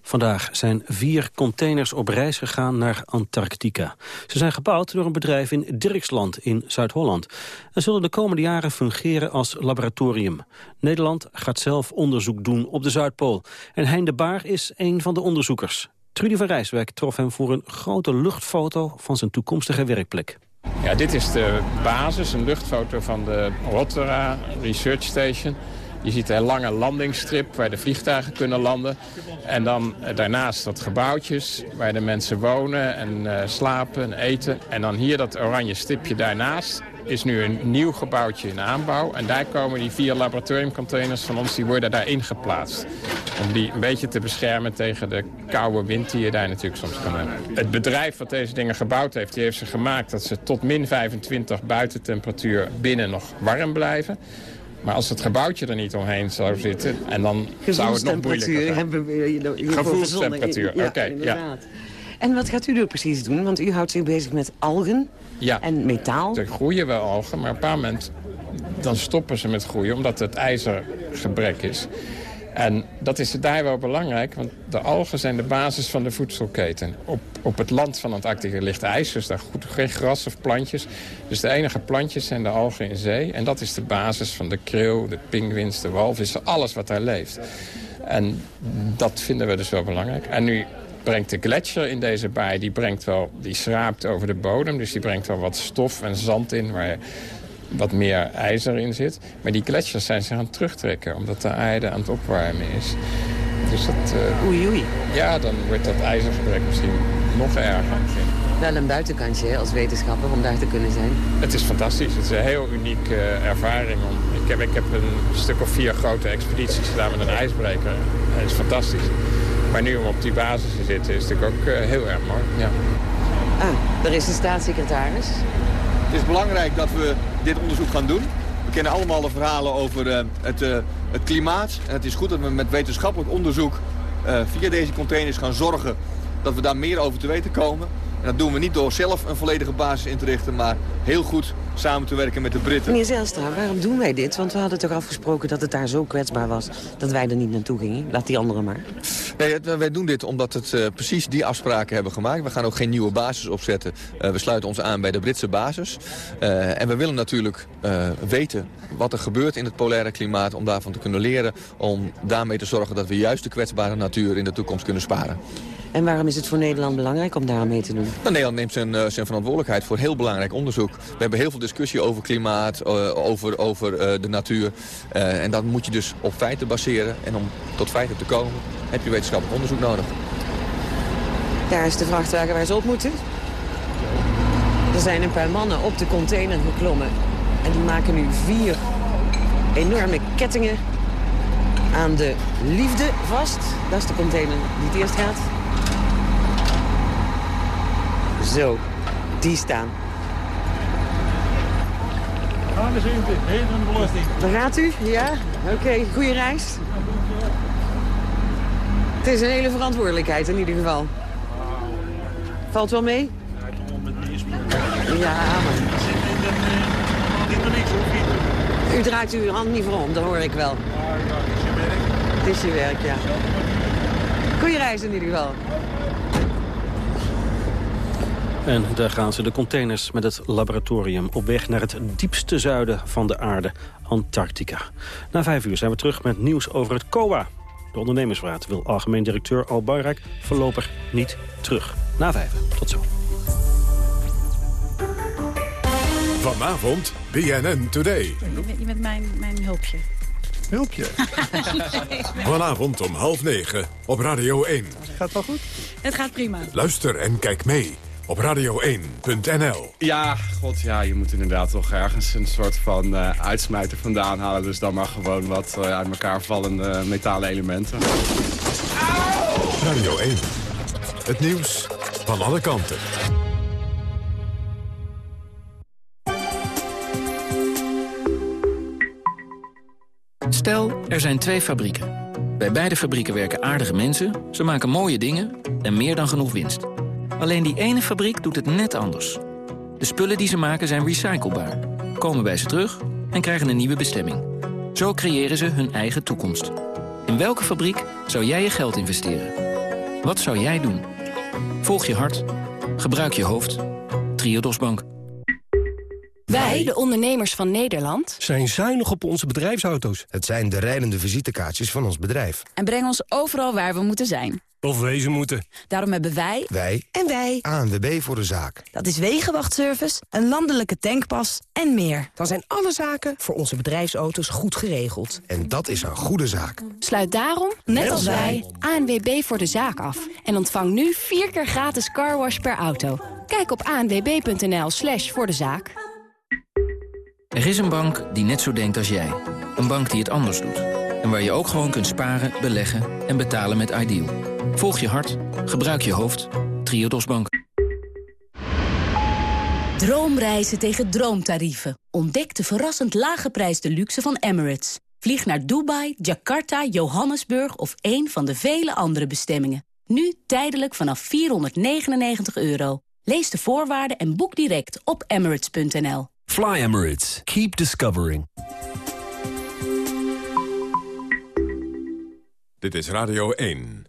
Vandaag zijn vier containers op reis gegaan naar Antarctica. Ze zijn gebouwd door een bedrijf in Dirksland in Zuid-Holland... en zullen de komende jaren fungeren als laboratorium. Nederland gaat zelf onderzoek doen op de Zuidpool. En Hein de Baar is een van de onderzoekers. Trudy van Rijswijk trof hem voor een grote luchtfoto van zijn toekomstige werkplek. Ja, dit is de basis, een luchtfoto van de Rotterdam Research Station. Je ziet een lange landingsstrip waar de vliegtuigen kunnen landen. En dan daarnaast wat gebouwtjes waar de mensen wonen en uh, slapen en eten. En dan hier dat oranje stipje daarnaast is nu een nieuw gebouwtje in aanbouw. En daar komen die vier laboratoriumcontainers van ons, die worden daarin geplaatst. Om die een beetje te beschermen tegen de koude wind die je daar natuurlijk soms kan hebben. Het bedrijf wat deze dingen gebouwd heeft, die heeft ze gemaakt dat ze tot min 25 buitentemperatuur binnen nog warm blijven. Maar als het gebouwtje er niet omheen zou zitten, en dan zou het nog moeilijker zijn. hebben we Gevoelstemperatuur, oké. Okay, ja. En wat gaat u er precies doen? Want u houdt zich bezig met algen ja. en metaal. Er groeien wel algen, maar op een paar moment dan stoppen ze met groeien... omdat het ijzergebrek is. En dat is daar wel belangrijk, want de algen zijn de basis van de voedselketen. Op, op het land van Antarctica ligt ijs, dus daar goed, geen gras of plantjes. Dus de enige plantjes zijn de algen in zee. En dat is de basis van de kril, de pinguïns, de walvissen, alles wat daar leeft. En dat vinden we dus wel belangrijk. En nu brengt de gletsjer in deze baai, die, brengt wel, die schraapt over de bodem. Dus die brengt wel wat stof en zand in waar wat meer ijzer in zit. Maar die gletsjers zijn zich aan het terugtrekken, omdat de aarde aan het opwarmen is. Dus dat... Uh, oei oei. Ja, dan wordt dat ijzergebrek misschien nog erger. Wel een buitenkantje hè, als wetenschapper om daar te kunnen zijn. Het is fantastisch. Het is een heel unieke uh, ervaring. Om, ik, heb, ik heb een stuk of vier grote expedities gedaan met een ijsbreker. Het is fantastisch. Maar nu om op die basis te zitten is natuurlijk ook uh, heel erg mooi. Ja. Ah, er is een staatssecretaris. Het is belangrijk dat we dit onderzoek gaan doen. We kennen allemaal de verhalen over uh, het, uh, het, klimaat. En het is goed dat we met wetenschappelijk onderzoek uh, via deze containers gaan zorgen dat we daar meer over te weten komen. En dat doen we niet door zelf een volledige basis in te richten, maar heel goed samen te werken met de Britten. Meneer Zijlstra, waarom doen wij dit? Want we hadden toch afgesproken dat het daar zo kwetsbaar was dat wij er niet naartoe gingen. Laat die anderen maar. Nee, wij doen dit omdat het uh, precies die afspraken hebben gemaakt. We gaan ook geen nieuwe basis opzetten. Uh, we sluiten ons aan bij de Britse basis. Uh, en we willen natuurlijk weten wat er gebeurt in het polaire klimaat... om daarvan te kunnen leren, om daarmee te zorgen dat we juist de kwetsbare natuur in de toekomst kunnen sparen. En waarom is het voor Nederland belangrijk om daar mee te doen? Nou, Nederland neemt zijn, uh, zijn verantwoordelijkheid voor heel belangrijk onderzoek. We hebben heel veel discussie over klimaat, uh, over, over uh, de natuur. en dat moet je dus op feiten baseren. En om tot feiten te komen heb je wetenschappelijk onderzoek nodig. Daar is de vrachtwagen waar ze op moeten. Er zijn een paar mannen op de container geklommen. En die maken nu vier enorme kettingen aan de liefde vast. Dat is de container die het eerst gaat. Zo, die staan. De belasting. Daar gaat u? Ja? Oké, goede reis. Het is een hele verantwoordelijkheid in ieder geval. Valt wel mee? Ja, maar... U draait uw hand niet voor om, dat hoor ik wel. Het is je werk, ja. Goeie reis in ieder geval. En daar gaan ze de containers met het laboratorium op weg naar het diepste zuiden van de aarde, Antarctica. Na vijf uur zijn we terug met nieuws over het COA. De ondernemersraad wil algemeen directeur Al Bayrak voorlopig niet terug. Na vijf. Tot zo. Vanavond BNN Today. Je bent mijn, mijn hulpje. Hulpje? Vanavond om half negen op Radio 1. Gaat het wel goed? Het gaat prima. Luister en kijk mee op radio1.nl. Ja, god, ja, je moet inderdaad toch ergens een soort van uh, uitsmijter vandaan halen. Dus dan maar gewoon wat uh, uit elkaar vallende metalen elementen. Radio 1, het nieuws van alle kanten. Stel, er zijn twee fabrieken. Bij beide fabrieken werken aardige mensen, ze maken mooie dingen en meer dan genoeg winst. Alleen die ene fabriek doet het net anders. De spullen die ze maken zijn recyclebaar, komen bij ze terug en krijgen een nieuwe bestemming. Zo creëren ze hun eigen toekomst. In welke fabriek zou jij je geld investeren? Wat zou jij doen? Volg je hart. Gebruik je hoofd. Triodos Bank. Wij, de ondernemers van Nederland, zijn zuinig op onze bedrijfsauto's. Het zijn de rijdende visitekaartjes van ons bedrijf. En brengen ons overal waar we moeten zijn. Of wezen moeten. Daarom hebben wij... Wij. En wij. ANWB voor de zaak. Dat is wegenwachtservice, een landelijke tankpas en meer. Dan zijn alle zaken voor onze bedrijfsauto's goed geregeld. En dat is een goede zaak. Sluit daarom, net, als wij, ANWB voor de zaak af. En ontvang nu vier keer gratis carwash per auto. Kijk op anwb.nl slash voor de zaak. Er is een bank die net zo denkt als jij. Een bank die het anders doet. En waar je ook gewoon kunt sparen, beleggen en betalen met Ideal. Volg je hart, gebruik je hoofd. Triodos Bank. Droomreizen tegen droomtarieven. Ontdek de verrassend lage prijs de luxe van Emirates. Vlieg naar Dubai, Jakarta, Johannesburg of een van de vele andere bestemmingen. Nu tijdelijk vanaf 499 euro. Lees de voorwaarden en boek direct op emirates.nl. Fly Emirates. Keep discovering. Dit is Radio 1.